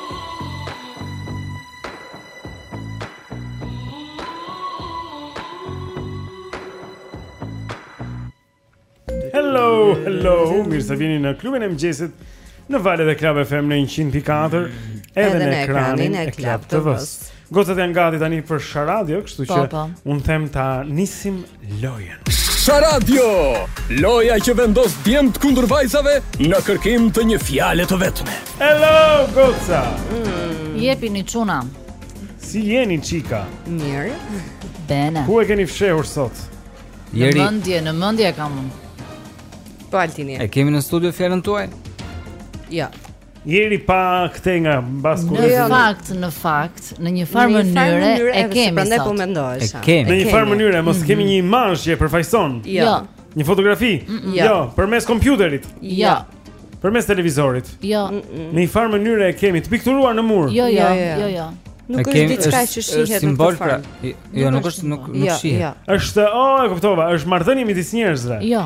[SPEAKER 1] Hello, hello. Mirë se vini në klubin e mëngjesit në valët e Club FM në 100.4 edhe në ekranin e Club TV-së. Gocat janë gati tani për Sharadio, kështu
[SPEAKER 3] po,
[SPEAKER 1] që
[SPEAKER 3] po.
[SPEAKER 1] unë them ta nisim lojën.
[SPEAKER 7] Sharadio, loja që vendos djemtë kundër vajzave në kërkim të një fjale të vetme.
[SPEAKER 1] Hello Goca. Mm.
[SPEAKER 3] Jepini çuna.
[SPEAKER 1] Si jeni çika?
[SPEAKER 2] Mirë.
[SPEAKER 3] Bene.
[SPEAKER 1] Ku e keni fshehur sot? Jeri.
[SPEAKER 3] Në mendje, në mendje kam.
[SPEAKER 2] Po Altini.
[SPEAKER 10] E kemi në studio fjalën tuaj?
[SPEAKER 2] Jo. Ja.
[SPEAKER 1] Jeri pa këtej nga mbas
[SPEAKER 3] kur.
[SPEAKER 1] Në
[SPEAKER 3] fakt, në fakt, në një farë mënyre e kemi.
[SPEAKER 2] Prandaj po mendohesha.
[SPEAKER 10] E kemi.
[SPEAKER 1] Në një farë mënyre mos kemi mhm. një imazh që e përfaqëson.
[SPEAKER 3] Jo. jo.
[SPEAKER 1] Një fotografi?
[SPEAKER 3] Jo.
[SPEAKER 1] jo, përmes kompjuterit.
[SPEAKER 3] Jo.
[SPEAKER 1] Përmes televizorit.
[SPEAKER 3] Jo.
[SPEAKER 1] Në një farë mënyre e kemi të pikturuar në mur.
[SPEAKER 3] Jo, jo, jo, jo.
[SPEAKER 2] jo.
[SPEAKER 10] Nuk
[SPEAKER 2] është diçka që shihet në këtë
[SPEAKER 10] pra,
[SPEAKER 2] formë.
[SPEAKER 10] Jo, nuk është, nuk nuk shihet.
[SPEAKER 1] Është, oh, e kuptova, është marrëdhënie midis njerëzve.
[SPEAKER 3] Jo.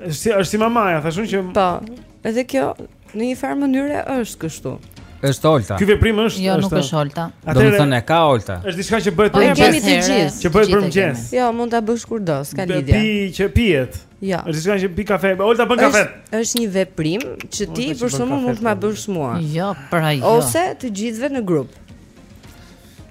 [SPEAKER 10] Është
[SPEAKER 1] si
[SPEAKER 3] është
[SPEAKER 1] si mamaja, thashë unë që
[SPEAKER 2] Po. Edhe kjo në një farë mënyre është kështu.
[SPEAKER 10] Është Olta.
[SPEAKER 1] Ky veprim është
[SPEAKER 3] Jo, nuk është Olta.
[SPEAKER 10] Do të Atëherë thonë e ka Olta.
[SPEAKER 1] është diçka që bëhet
[SPEAKER 2] Po
[SPEAKER 1] për
[SPEAKER 2] e kemi mëngjes. të gjithë.
[SPEAKER 1] Që bëhet për mëngjes.
[SPEAKER 2] Jo, mund ta bësh kur do, s'ka
[SPEAKER 1] Dhe
[SPEAKER 2] lidhje.
[SPEAKER 1] Pi që pihet.
[SPEAKER 2] Jo.
[SPEAKER 1] Është diçka që pi kafe. Olta bën kafe.
[SPEAKER 2] Është është një veprim që ti
[SPEAKER 1] Ose që
[SPEAKER 2] për
[SPEAKER 1] bën
[SPEAKER 2] shembull
[SPEAKER 1] kafe,
[SPEAKER 2] mund të ma
[SPEAKER 1] po.
[SPEAKER 2] bësh mua.
[SPEAKER 3] Jo, pra jo.
[SPEAKER 2] Ose të gjithëve në grup.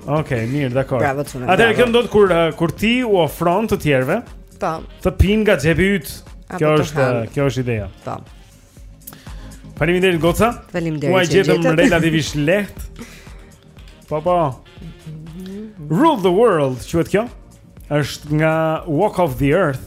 [SPEAKER 3] Okej, okay, mirë,
[SPEAKER 1] dakor.
[SPEAKER 2] Bravo Çuna.
[SPEAKER 1] Atëherë kjo ndodh kur uh, kur ti u ofron të tjerëve.
[SPEAKER 2] Po.
[SPEAKER 1] Të pinë nga xhepi yt. Kjo është
[SPEAKER 2] uh,
[SPEAKER 1] kjo është ideja.
[SPEAKER 2] Po.
[SPEAKER 1] Faleminderit Goca.
[SPEAKER 2] Faleminderit.
[SPEAKER 1] Ua
[SPEAKER 2] e
[SPEAKER 1] gjetëm relativisht lehtë. Po po. Rule the world, quhet kjo? Është nga Walk off the Earth.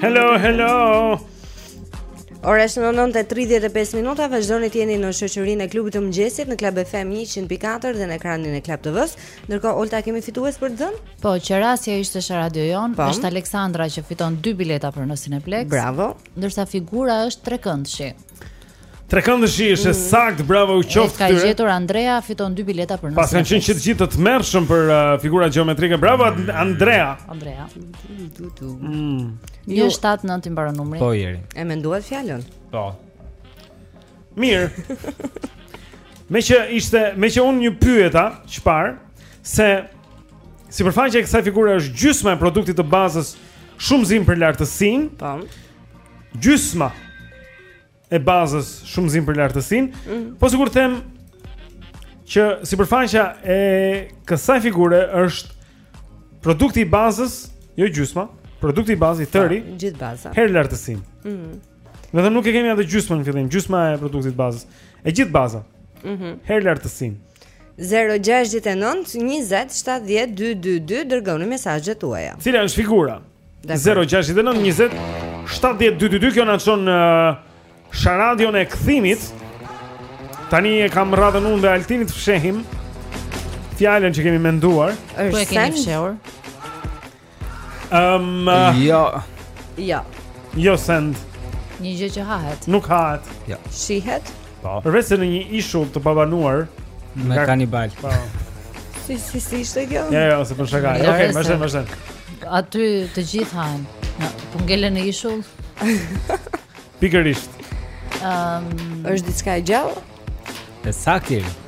[SPEAKER 9] Hello,
[SPEAKER 1] hello.
[SPEAKER 2] Ora është 9:35 minuta, vazhdoni të jeni në shoqërinë e klubit të mëngjesit në Club FM 104 dhe në ekranin e Club TV-s. Ndërkohë Olta kemi fitues për të dhënë?
[SPEAKER 3] Po, qerasja ishte në radion tonë,
[SPEAKER 2] po.
[SPEAKER 3] është Aleksandra që fiton dy bileta për në Cineplexx.
[SPEAKER 2] Bravo.
[SPEAKER 3] Ndërsa figura është trekëndshi.
[SPEAKER 1] Trekëndëshi është mm. saktë, bravo, ju
[SPEAKER 3] lumtë
[SPEAKER 1] ty.
[SPEAKER 3] Ka gjetur Andrea fiton dy bileta për në.
[SPEAKER 1] Paskan qenë që të gjithë të tmerrshëm për uh, figura gjeometrike. Bravo mm. Andrea.
[SPEAKER 3] Andrea.
[SPEAKER 1] Mm.
[SPEAKER 3] 179 i mbaron numri.
[SPEAKER 10] Po jeri.
[SPEAKER 2] E menduat fjalën?
[SPEAKER 10] Po.
[SPEAKER 1] Mirë. Meqë ishte, meqë unë ju pyeta, çfarë? Se sipërfaqja e kësaj figure është gjysma e produktit të bazës shumëzim për lartësinë. Tam.
[SPEAKER 2] Po.
[SPEAKER 1] gjysma e bazës shumëzim për lartësinë,
[SPEAKER 2] mm -hmm.
[SPEAKER 1] po sikur them që sipërfaqja e kësaj figure është produkti i bazës, jo gjysma, produkti i bazës i po, tëri,
[SPEAKER 2] gjithë baza.
[SPEAKER 1] Herë lartësinë.
[SPEAKER 2] Mhm.
[SPEAKER 1] Mm Domethënë nuk e kemi atë gjysmën në fillim, gjysma e produktit bazës. E gjithë baza.
[SPEAKER 2] Mhm.
[SPEAKER 1] Mm Herë lartësinë.
[SPEAKER 2] 069 20 70 222 dërgoni mesazhet tuaja.
[SPEAKER 1] Cila është figura? 069 20 70 222 kjo na çon në Sharadën e kthimit. Tani e kam radhën unë dhe Altini të fshehim fjalën që kemi menduar.
[SPEAKER 3] Është po e keni fshehur.
[SPEAKER 1] Ehm, um,
[SPEAKER 10] jo.
[SPEAKER 2] Jo.
[SPEAKER 1] Jo send.
[SPEAKER 3] Një gjë që hahet.
[SPEAKER 1] Nuk hahet.
[SPEAKER 10] Jo.
[SPEAKER 2] Shihet.
[SPEAKER 10] Po.
[SPEAKER 1] Përveç se në një ishull të pabanuar
[SPEAKER 10] me
[SPEAKER 1] ka...
[SPEAKER 10] kanibalë.
[SPEAKER 1] Po.
[SPEAKER 2] Si si si ishte kjo?
[SPEAKER 1] Jo, jo, se për
[SPEAKER 3] shaka.
[SPEAKER 1] Okej,
[SPEAKER 3] okay,
[SPEAKER 1] më shumë, më
[SPEAKER 3] Aty të gjithë han. Po ngelen në ishull.
[SPEAKER 1] Pikërisht.
[SPEAKER 3] Ehm, um,
[SPEAKER 2] është diçka e gjallë?
[SPEAKER 10] E saktë.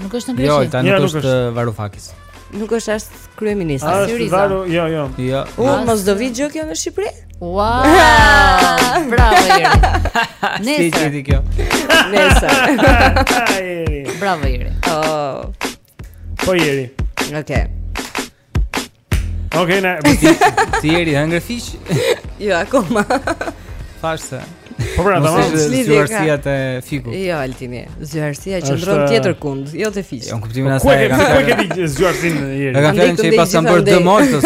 [SPEAKER 10] Nuk
[SPEAKER 1] është
[SPEAKER 3] në Greqi.
[SPEAKER 1] Jo,
[SPEAKER 10] ta nuk,
[SPEAKER 1] nuk
[SPEAKER 10] është Varoufakis.
[SPEAKER 2] Nuk është as kryeministër,
[SPEAKER 1] as
[SPEAKER 3] Syriza.
[SPEAKER 1] Varu, jo, jo.
[SPEAKER 10] Jo.
[SPEAKER 2] U mos do vijë gjë kjo në Shqipëri?
[SPEAKER 3] Ua! Bravo
[SPEAKER 10] Jeri.
[SPEAKER 3] Nesër.
[SPEAKER 10] Si ti kjo.
[SPEAKER 2] Nesër.
[SPEAKER 3] Bravo Jeri.
[SPEAKER 2] Oh.
[SPEAKER 1] Po Jeri. Okej.
[SPEAKER 2] Okay.
[SPEAKER 1] Okej, na.
[SPEAKER 10] Ti e hëngre fikun?
[SPEAKER 2] Jo, akoma.
[SPEAKER 10] Thashë se.
[SPEAKER 1] Po pra, tamam.
[SPEAKER 10] Mos
[SPEAKER 2] është
[SPEAKER 10] surpriza te fiku.
[SPEAKER 2] Jo, Altini. Surpriza qëndron tjetërkund, jo te fish.
[SPEAKER 10] Jo, në kuptimin
[SPEAKER 1] po,
[SPEAKER 10] asaj.
[SPEAKER 1] Ku e ke ditë që
[SPEAKER 10] surprizën
[SPEAKER 1] Eri?
[SPEAKER 10] Ka thënë që i pasan bërë
[SPEAKER 2] dy
[SPEAKER 10] mostos.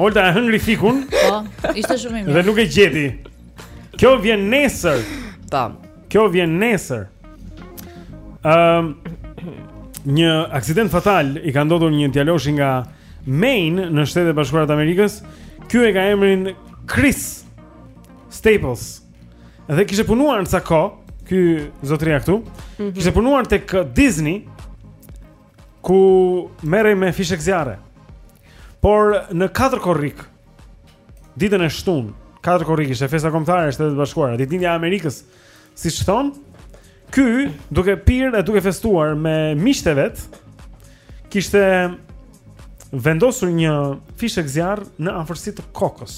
[SPEAKER 1] Olta e hëngri fikun.
[SPEAKER 3] Po, ishte shumë i mirë.
[SPEAKER 1] Dhe nuk e gjeti. Kjo vjen nesër.
[SPEAKER 2] Tam.
[SPEAKER 1] Kjo vjen nesër. Ëm një aksident fatal i ka ndodhur një djaloshi nga Maine në Shtetet e Bashkuara të Amerikës. Ky e ka emrin Chris Staples. Dhe kishte punuar ca kohë, ky zotëria këtu. Mm -hmm. Kishte punuar tek Disney ku merrej me fishekzjarre. Por në katër korrik, Ditën e shtunë, katër korrik ishte festa kombëtare e Shteteve të Bashkuara, ditëlindja e Amerikës. Siç thonë, ky duke pirë dhe duke festuar me miqtë e vet, kishte vendosur një fishekzjarr në afërsi të kokës.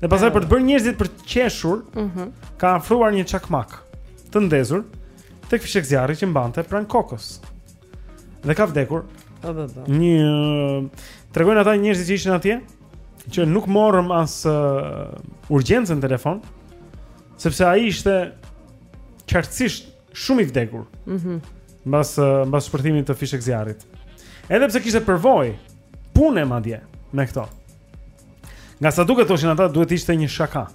[SPEAKER 1] Dhe pastaj për të bërë njerëzit për të qeshur,
[SPEAKER 2] mm -hmm.
[SPEAKER 1] ka afruar një çakmak të ndezur tek fishekzjarri që mbante pranë kokës. Dhe ka vdekur.
[SPEAKER 2] Po po po.
[SPEAKER 1] Një tregojnë ata njerëzit që ishin atje që nuk morëm as uh, urgjencën telefon sepse ai ishte qartësisht shumë i vdekur.
[SPEAKER 2] Mhm.
[SPEAKER 1] Mm mbas uh, mbas shpërthimit të fishekzjarrit. Edhe pse kishte përvojë pune madje me këto. Nga sa duket thoshin ata duhet të ishte një shaka.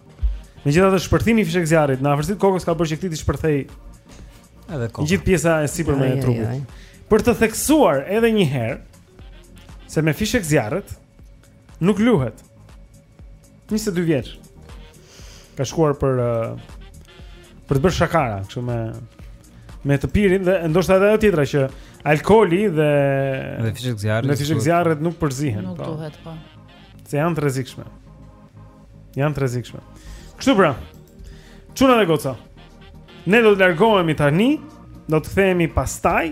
[SPEAKER 1] Megjithatë shpërthimi i fishekzjarrit në afërsi të kokës ka bërë që këtij t'i shpërthejë
[SPEAKER 10] edhe
[SPEAKER 1] koka. Gjithë pjesa e sipërme e trupit. Për të theksuar edhe një herë se me fishekzjarrët nuk luhet. 22 vjeç. Ka shkuar për uh, për të bërë shakara, kështu me me të pirin dhe ndoshta edhe ajo tjetra që alkooli dhe
[SPEAKER 10] dhe
[SPEAKER 1] fishekzjarrët. Dhe fishekzjarrët nuk përzihen.
[SPEAKER 3] Nuk
[SPEAKER 1] po.
[SPEAKER 3] duhet po.
[SPEAKER 1] Se janë të rrezikshme. Janë të rrezikshme. Kështu pra. Çuna dhe goca.
[SPEAKER 16] Ne do të largohemi tani, do të kthehemi pastaj.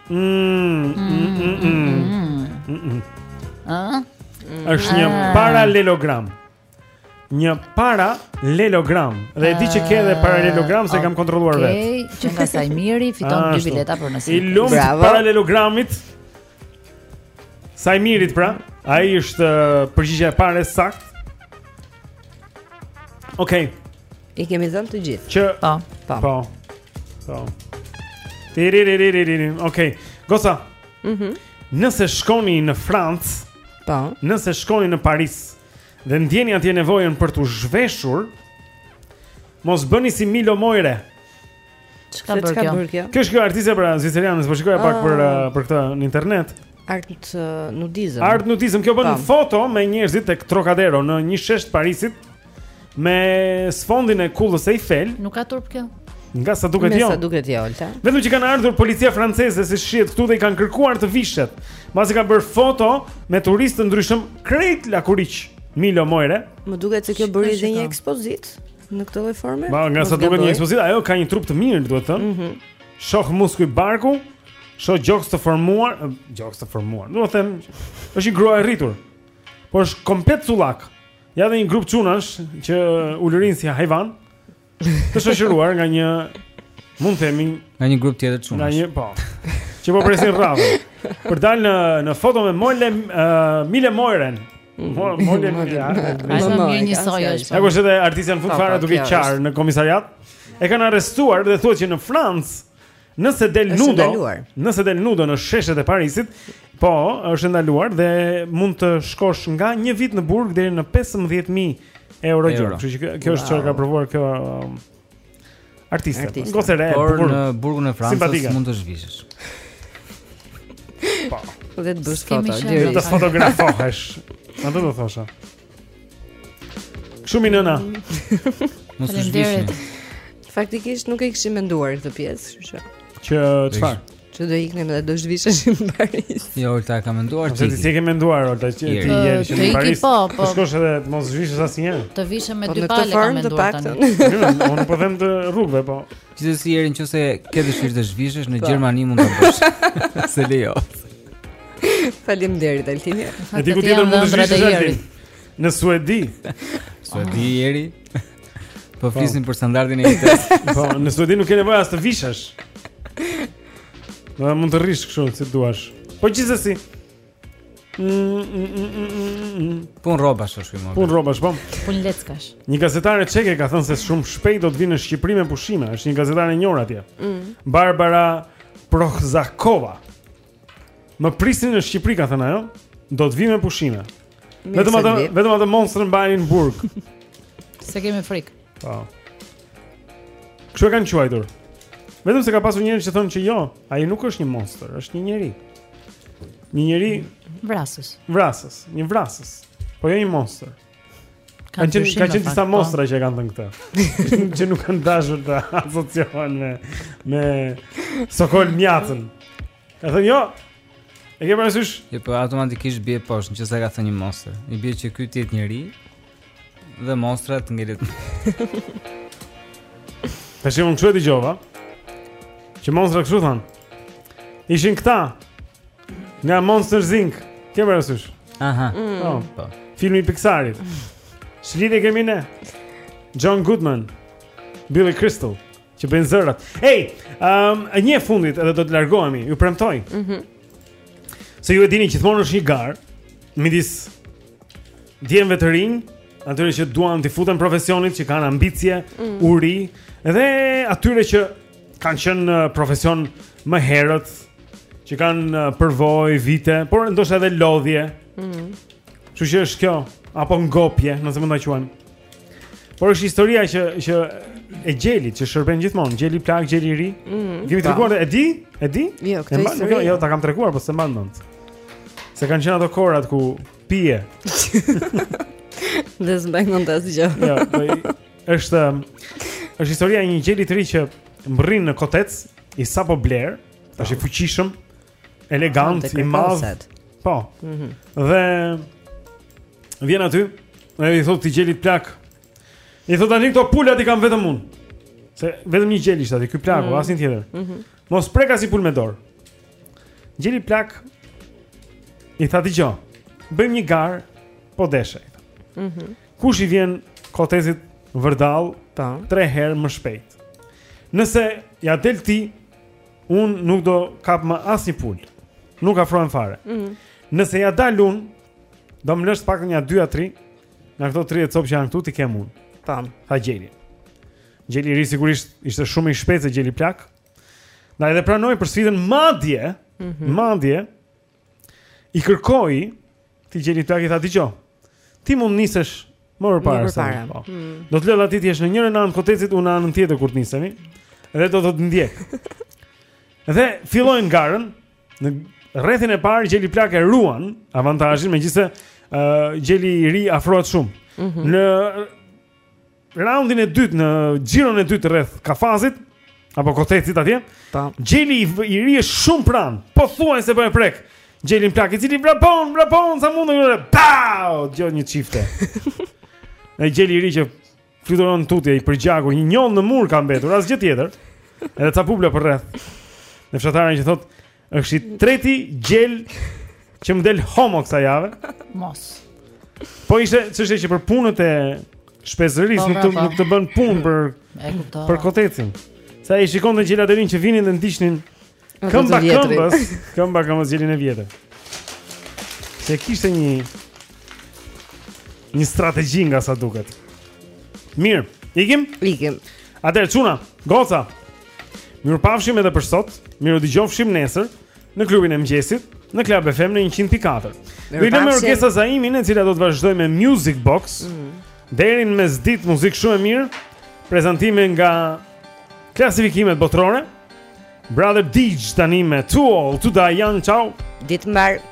[SPEAKER 16] Është
[SPEAKER 1] një paralelogram. Një paralelogram. Dhe e di që ke edhe paralelogram se e kam kontrolluar vetë.
[SPEAKER 3] Okej, që nga Saimiri fiton dy bileta për në
[SPEAKER 1] sirkus.
[SPEAKER 3] I
[SPEAKER 1] lumtë paralelogramit. Saimirit pra? Ai është përgjigja e parë e saktë. Okej. Okay.
[SPEAKER 2] I kemi dhënë të gjithë.
[SPEAKER 1] Që
[SPEAKER 3] po.
[SPEAKER 2] Po.
[SPEAKER 1] Po. po. Tiriririririri. Okej. Goca.
[SPEAKER 2] Mhm.
[SPEAKER 1] Nëse shkoni në Francë,
[SPEAKER 2] po.
[SPEAKER 1] Nëse shkoni në Paris dhe ndjeni atje nevojën për t'u zhveshur, mos bëni si Milo Moire.
[SPEAKER 3] Ç'ka
[SPEAKER 2] bërë
[SPEAKER 3] kjo?
[SPEAKER 2] Bër kjo?
[SPEAKER 1] Kjo është kjo artiste pra zviceriane, po shikoja pak për ah. për këtë në internet.
[SPEAKER 2] Art nudizëm.
[SPEAKER 1] Art nudizëm kjo bën foto me njerëzit tek Trocadero në një shesh të Parisit me sfondin e kullës së Eiffel.
[SPEAKER 3] Nuk ka turp kjo.
[SPEAKER 1] Nga sa duket jo.
[SPEAKER 2] Nga sa duket jo, Alta.
[SPEAKER 1] Vetëm që kanë ardhur policia franceze si shihet këtu dhe i kanë kërkuar të vishet. Mbasi ka bërë foto me turistë të ndryshëm krejt lakuriq. Milo Moire.
[SPEAKER 2] Më duket se kjo bëri edhe një ekspozitë. Në këtë lloj forme?
[SPEAKER 1] Ma, nga sa duket një ekspozitë, ajo ka një trup të mirë, duhet thënë.
[SPEAKER 2] Mhm.
[SPEAKER 1] Mm shoh muskuj barku, shoh gjoks të formuar, gjoks të formuar. Do të them, është një grua e rritur. Por është komplet cullak. Ja dhe një grup çunash që ulërin si hajvan. Të shoqëruar nga një mund të themi
[SPEAKER 10] nga një grup tjetër çunash.
[SPEAKER 1] Nga një, po. Që po presin rradhën. Për të dalë në foto me Mole uh, Milo Moiren. Mor mor le mira.
[SPEAKER 3] Ai më mirë një soi është.
[SPEAKER 1] Apo është artistja në fund fare duke qarë në komisariat. E kanë arrestuar dhe thuhet që në Francë Nëse del nudo, nëse del nudo në sheshet e Parisit, po, është e ndaluar dhe mund të shkosh nga një vit në burg deri në 15000 euro gjë. Kështu që kjo është çka ka provuar kjo um, Artiste.
[SPEAKER 2] Artiste.
[SPEAKER 1] Në gocere, e bukur.
[SPEAKER 10] Por në burgun e Francës
[SPEAKER 1] Simpatika.
[SPEAKER 10] mund të zhvishesh. Po.
[SPEAKER 2] Dhe të bësh foto, deri.
[SPEAKER 1] Të fotografohesh. Unë do të thosha. Shumë i nëna.
[SPEAKER 10] Mos të zhvishesh.
[SPEAKER 2] Faktikisht nuk e kishim menduar këtë pjesë, kështu që.
[SPEAKER 1] Që çfarë?
[SPEAKER 2] Që do iknim dhe do zhvisheshim në Paris.
[SPEAKER 10] Jo, Olta e ka menduar
[SPEAKER 1] ti.
[SPEAKER 10] Ti
[SPEAKER 1] ke menduar Olta që ti
[SPEAKER 3] je
[SPEAKER 1] në Paris.
[SPEAKER 3] Po, po.
[SPEAKER 1] Po shkosh edhe të mos zhvishesh asnjëherë.
[SPEAKER 3] Të vishem me
[SPEAKER 2] po,
[SPEAKER 3] dy
[SPEAKER 2] palë ka
[SPEAKER 3] menduar tani.
[SPEAKER 1] Jo, unë po them të rrugëve, po.
[SPEAKER 10] Gjithsesi Eri nëse ke dëshirë të zhvishesh në
[SPEAKER 2] po.
[SPEAKER 10] Gjermani mund ta bësh. Se lejo.
[SPEAKER 2] Faleminderit Altini.
[SPEAKER 1] E di ku tjetër mund të zhvishesh Në Suedi.
[SPEAKER 10] Suedi Eri. Po flisim për standardin e jetës.
[SPEAKER 1] Po, në Suedi nuk ke nevojë as të vishesh. Do mund të rrish kështu si të duash. Po gjithsesi.
[SPEAKER 10] Punë rrobash është më.
[SPEAKER 1] Punë rrobash, po.
[SPEAKER 3] Punë leckash.
[SPEAKER 1] Një gazetare çeke ka thënë se shumë shpejt do të vijë në Shqipëri me pushime, është një gazetare e njohur atje.
[SPEAKER 2] Mm.
[SPEAKER 1] Barbara Prohzakova. Më prisni në Shqipëri ka thënë ajo. Do të vij me pushime. Vetëm atë, vetëm atë monstër mbajeni në burg.
[SPEAKER 3] Se kemi frikë.
[SPEAKER 1] Po. Kështu e kanë quajtur. Vetëm se ka pasur njerëz që thonë që jo, ai nuk është një monstër, është një njeri. Një njeri
[SPEAKER 3] vrasës.
[SPEAKER 1] Vrasës, një vrasës. Po jo një
[SPEAKER 3] monstër.
[SPEAKER 1] Kanë qenë
[SPEAKER 3] kanë
[SPEAKER 1] qenë disa
[SPEAKER 3] po.
[SPEAKER 1] monstra që kanë thënë këtë. Që nuk kanë dashur të asociohen me me Sokol Mjatën. Ka thënë jo. E ke parasysh?
[SPEAKER 10] Jo, po automatikisht bie poshtë, nëse ka thënë një monstër. I bie që ky të jetë njeri dhe monstra të ngelet.
[SPEAKER 1] Tash jam çuar dëgjova. Që monstra kështu thonë. Ishin këta Nga Monsters Inc. E ke parasysh?
[SPEAKER 10] Aha.
[SPEAKER 1] Mm.
[SPEAKER 10] Oh, po.
[SPEAKER 1] Filmi i Pixarit. Ç'lidhje kemi ne. John Goodman. Billy Crystal. Që bëjnë zërat. Ej, um, një e fundit edhe do të largohemi. Ju premtoj.
[SPEAKER 4] Mhm.
[SPEAKER 1] Mm Se ju e dini gjithmonë është një garë. Midis djemve të rinj. Atyre që duan t'i futen profesionit, që kanë ambicje,
[SPEAKER 4] mm.
[SPEAKER 1] uri. Edhe atyre që kanë qenë në profesion më herët, që kanë uh, përvojë vite, por ndoshta edhe lodhje.
[SPEAKER 4] Mhm.
[SPEAKER 1] Mm Kështu që është kjo, apo ngopje, nëse mund ta quajmë. Por është historia që që e gjelit që shërben gjithmonë, gjeli plak, gjeli i ri.
[SPEAKER 4] Mhm.
[SPEAKER 1] Mm
[SPEAKER 4] Kemi
[SPEAKER 1] treguar, e di? E di?
[SPEAKER 4] Jo,
[SPEAKER 1] E këtë mban,
[SPEAKER 4] histori.
[SPEAKER 1] jo, jo, ta kam treguar, po s'e mban mend. Se kanë qenë ato kohërat ku pije.
[SPEAKER 4] Dhe s'mbaj mend asgjë.
[SPEAKER 1] Jo, po i- Është është historia e një gjeli të ri që mbërrin në kotec, i sapoblerë, është i fuqishëm, elegant, i madh. Po.
[SPEAKER 4] Mm -hmm.
[SPEAKER 1] Dhe vjen aty, dhe i thotë këtij gjelit plak. I thotë tani këto pulat i kam vetëm unë. Se vetëm një gjel ishte aty, ky plaku,
[SPEAKER 4] mm -hmm.
[SPEAKER 1] asnjë tjetër.
[SPEAKER 4] Mm -hmm.
[SPEAKER 1] Mos prek asnjë pulë me dorë. Gjeli plak i tha dëgjo. Bëjmë një garë po deshe.
[SPEAKER 4] Mhm.
[SPEAKER 1] Mm Kush i vjen kotecit vërdall
[SPEAKER 4] ta
[SPEAKER 1] tre herë më shpejt. Nëse ia del ti, unë nuk do kap më asnjë pulë. Nuk afrohem fare.
[SPEAKER 4] Mm -hmm.
[SPEAKER 1] Nëse ia dal unë, do më lësh pak nja 2 a 3. Nga këto 30 copë që janë këtu t'i kem unë.
[SPEAKER 4] Tam,
[SPEAKER 1] tha Gjeli. Gjeli i ri sigurisht ishte shumë më i shpejtë se Gjeli plak. Ndaj edhe pranoi sfidën madje,
[SPEAKER 4] mm -hmm.
[SPEAKER 1] madje I kërkoi këtij gjeli plak i tha dëgjo. Ti mund nisesh më përpara se unë. Po.
[SPEAKER 4] Hmm.
[SPEAKER 1] Do të lë aty të jesh në njërën anë të kotecit, unë në anën tjetër kur të nisemi. Dhe do të të ndjek. Dhe fillojnë garën në rrethin e parë gjeli plak e ruan avantazhin megjithëse uh, gjeli i ri afrohet shumë.
[SPEAKER 4] Mm -hmm.
[SPEAKER 1] Në raundin e dytë në xhiron e dytë rreth kafazit apo kotecit atje.
[SPEAKER 4] Ta.
[SPEAKER 1] Gjeli i, i ri është shumë pranë, pothuajse po e prek. Gjelin plak i cili vrapon, vrapon sa mundet pau, dëgjon një çifte. Dhe gjeli i ri që fluturon tutje i përgjakur, një njollë në mur ka mbetur, asgjë tjetër. Edhe ca pupla përreth. Dhe fshatarin që thotë Është i treti gjel që më del homo kësaj jave.
[SPEAKER 3] Mos.
[SPEAKER 1] Po ishte, ç'është që për punët e shpezërisë,
[SPEAKER 3] po,
[SPEAKER 1] nuk,
[SPEAKER 3] po.
[SPEAKER 1] nuk të bën punë për, për kotecin. Sa i shikonte gjelat e rinj që vinin dhe ndiqnin këmba këmbës, këmba këmbës gjelin e vjetër. Se kishte një një strategji nga sa duket. Mirë, ikim?
[SPEAKER 4] Ikim.
[SPEAKER 1] Atëherë çuna, goca, Mirupafshim edhe për sot Mirudëgjofshim nesër Në klubin e mëngjesit Në Club FM në 100.4
[SPEAKER 4] Mirupafshim
[SPEAKER 1] me Orkesa Zaimin e cila do të vazhdojë me Music Box
[SPEAKER 4] mm -hmm.
[SPEAKER 1] Deri në mesditë muzikë shumë e mirë Prezantime nga Klasifikimet botërore Brother Dege tani me Too Old To Die Young Ciao
[SPEAKER 4] Ditë të mbarë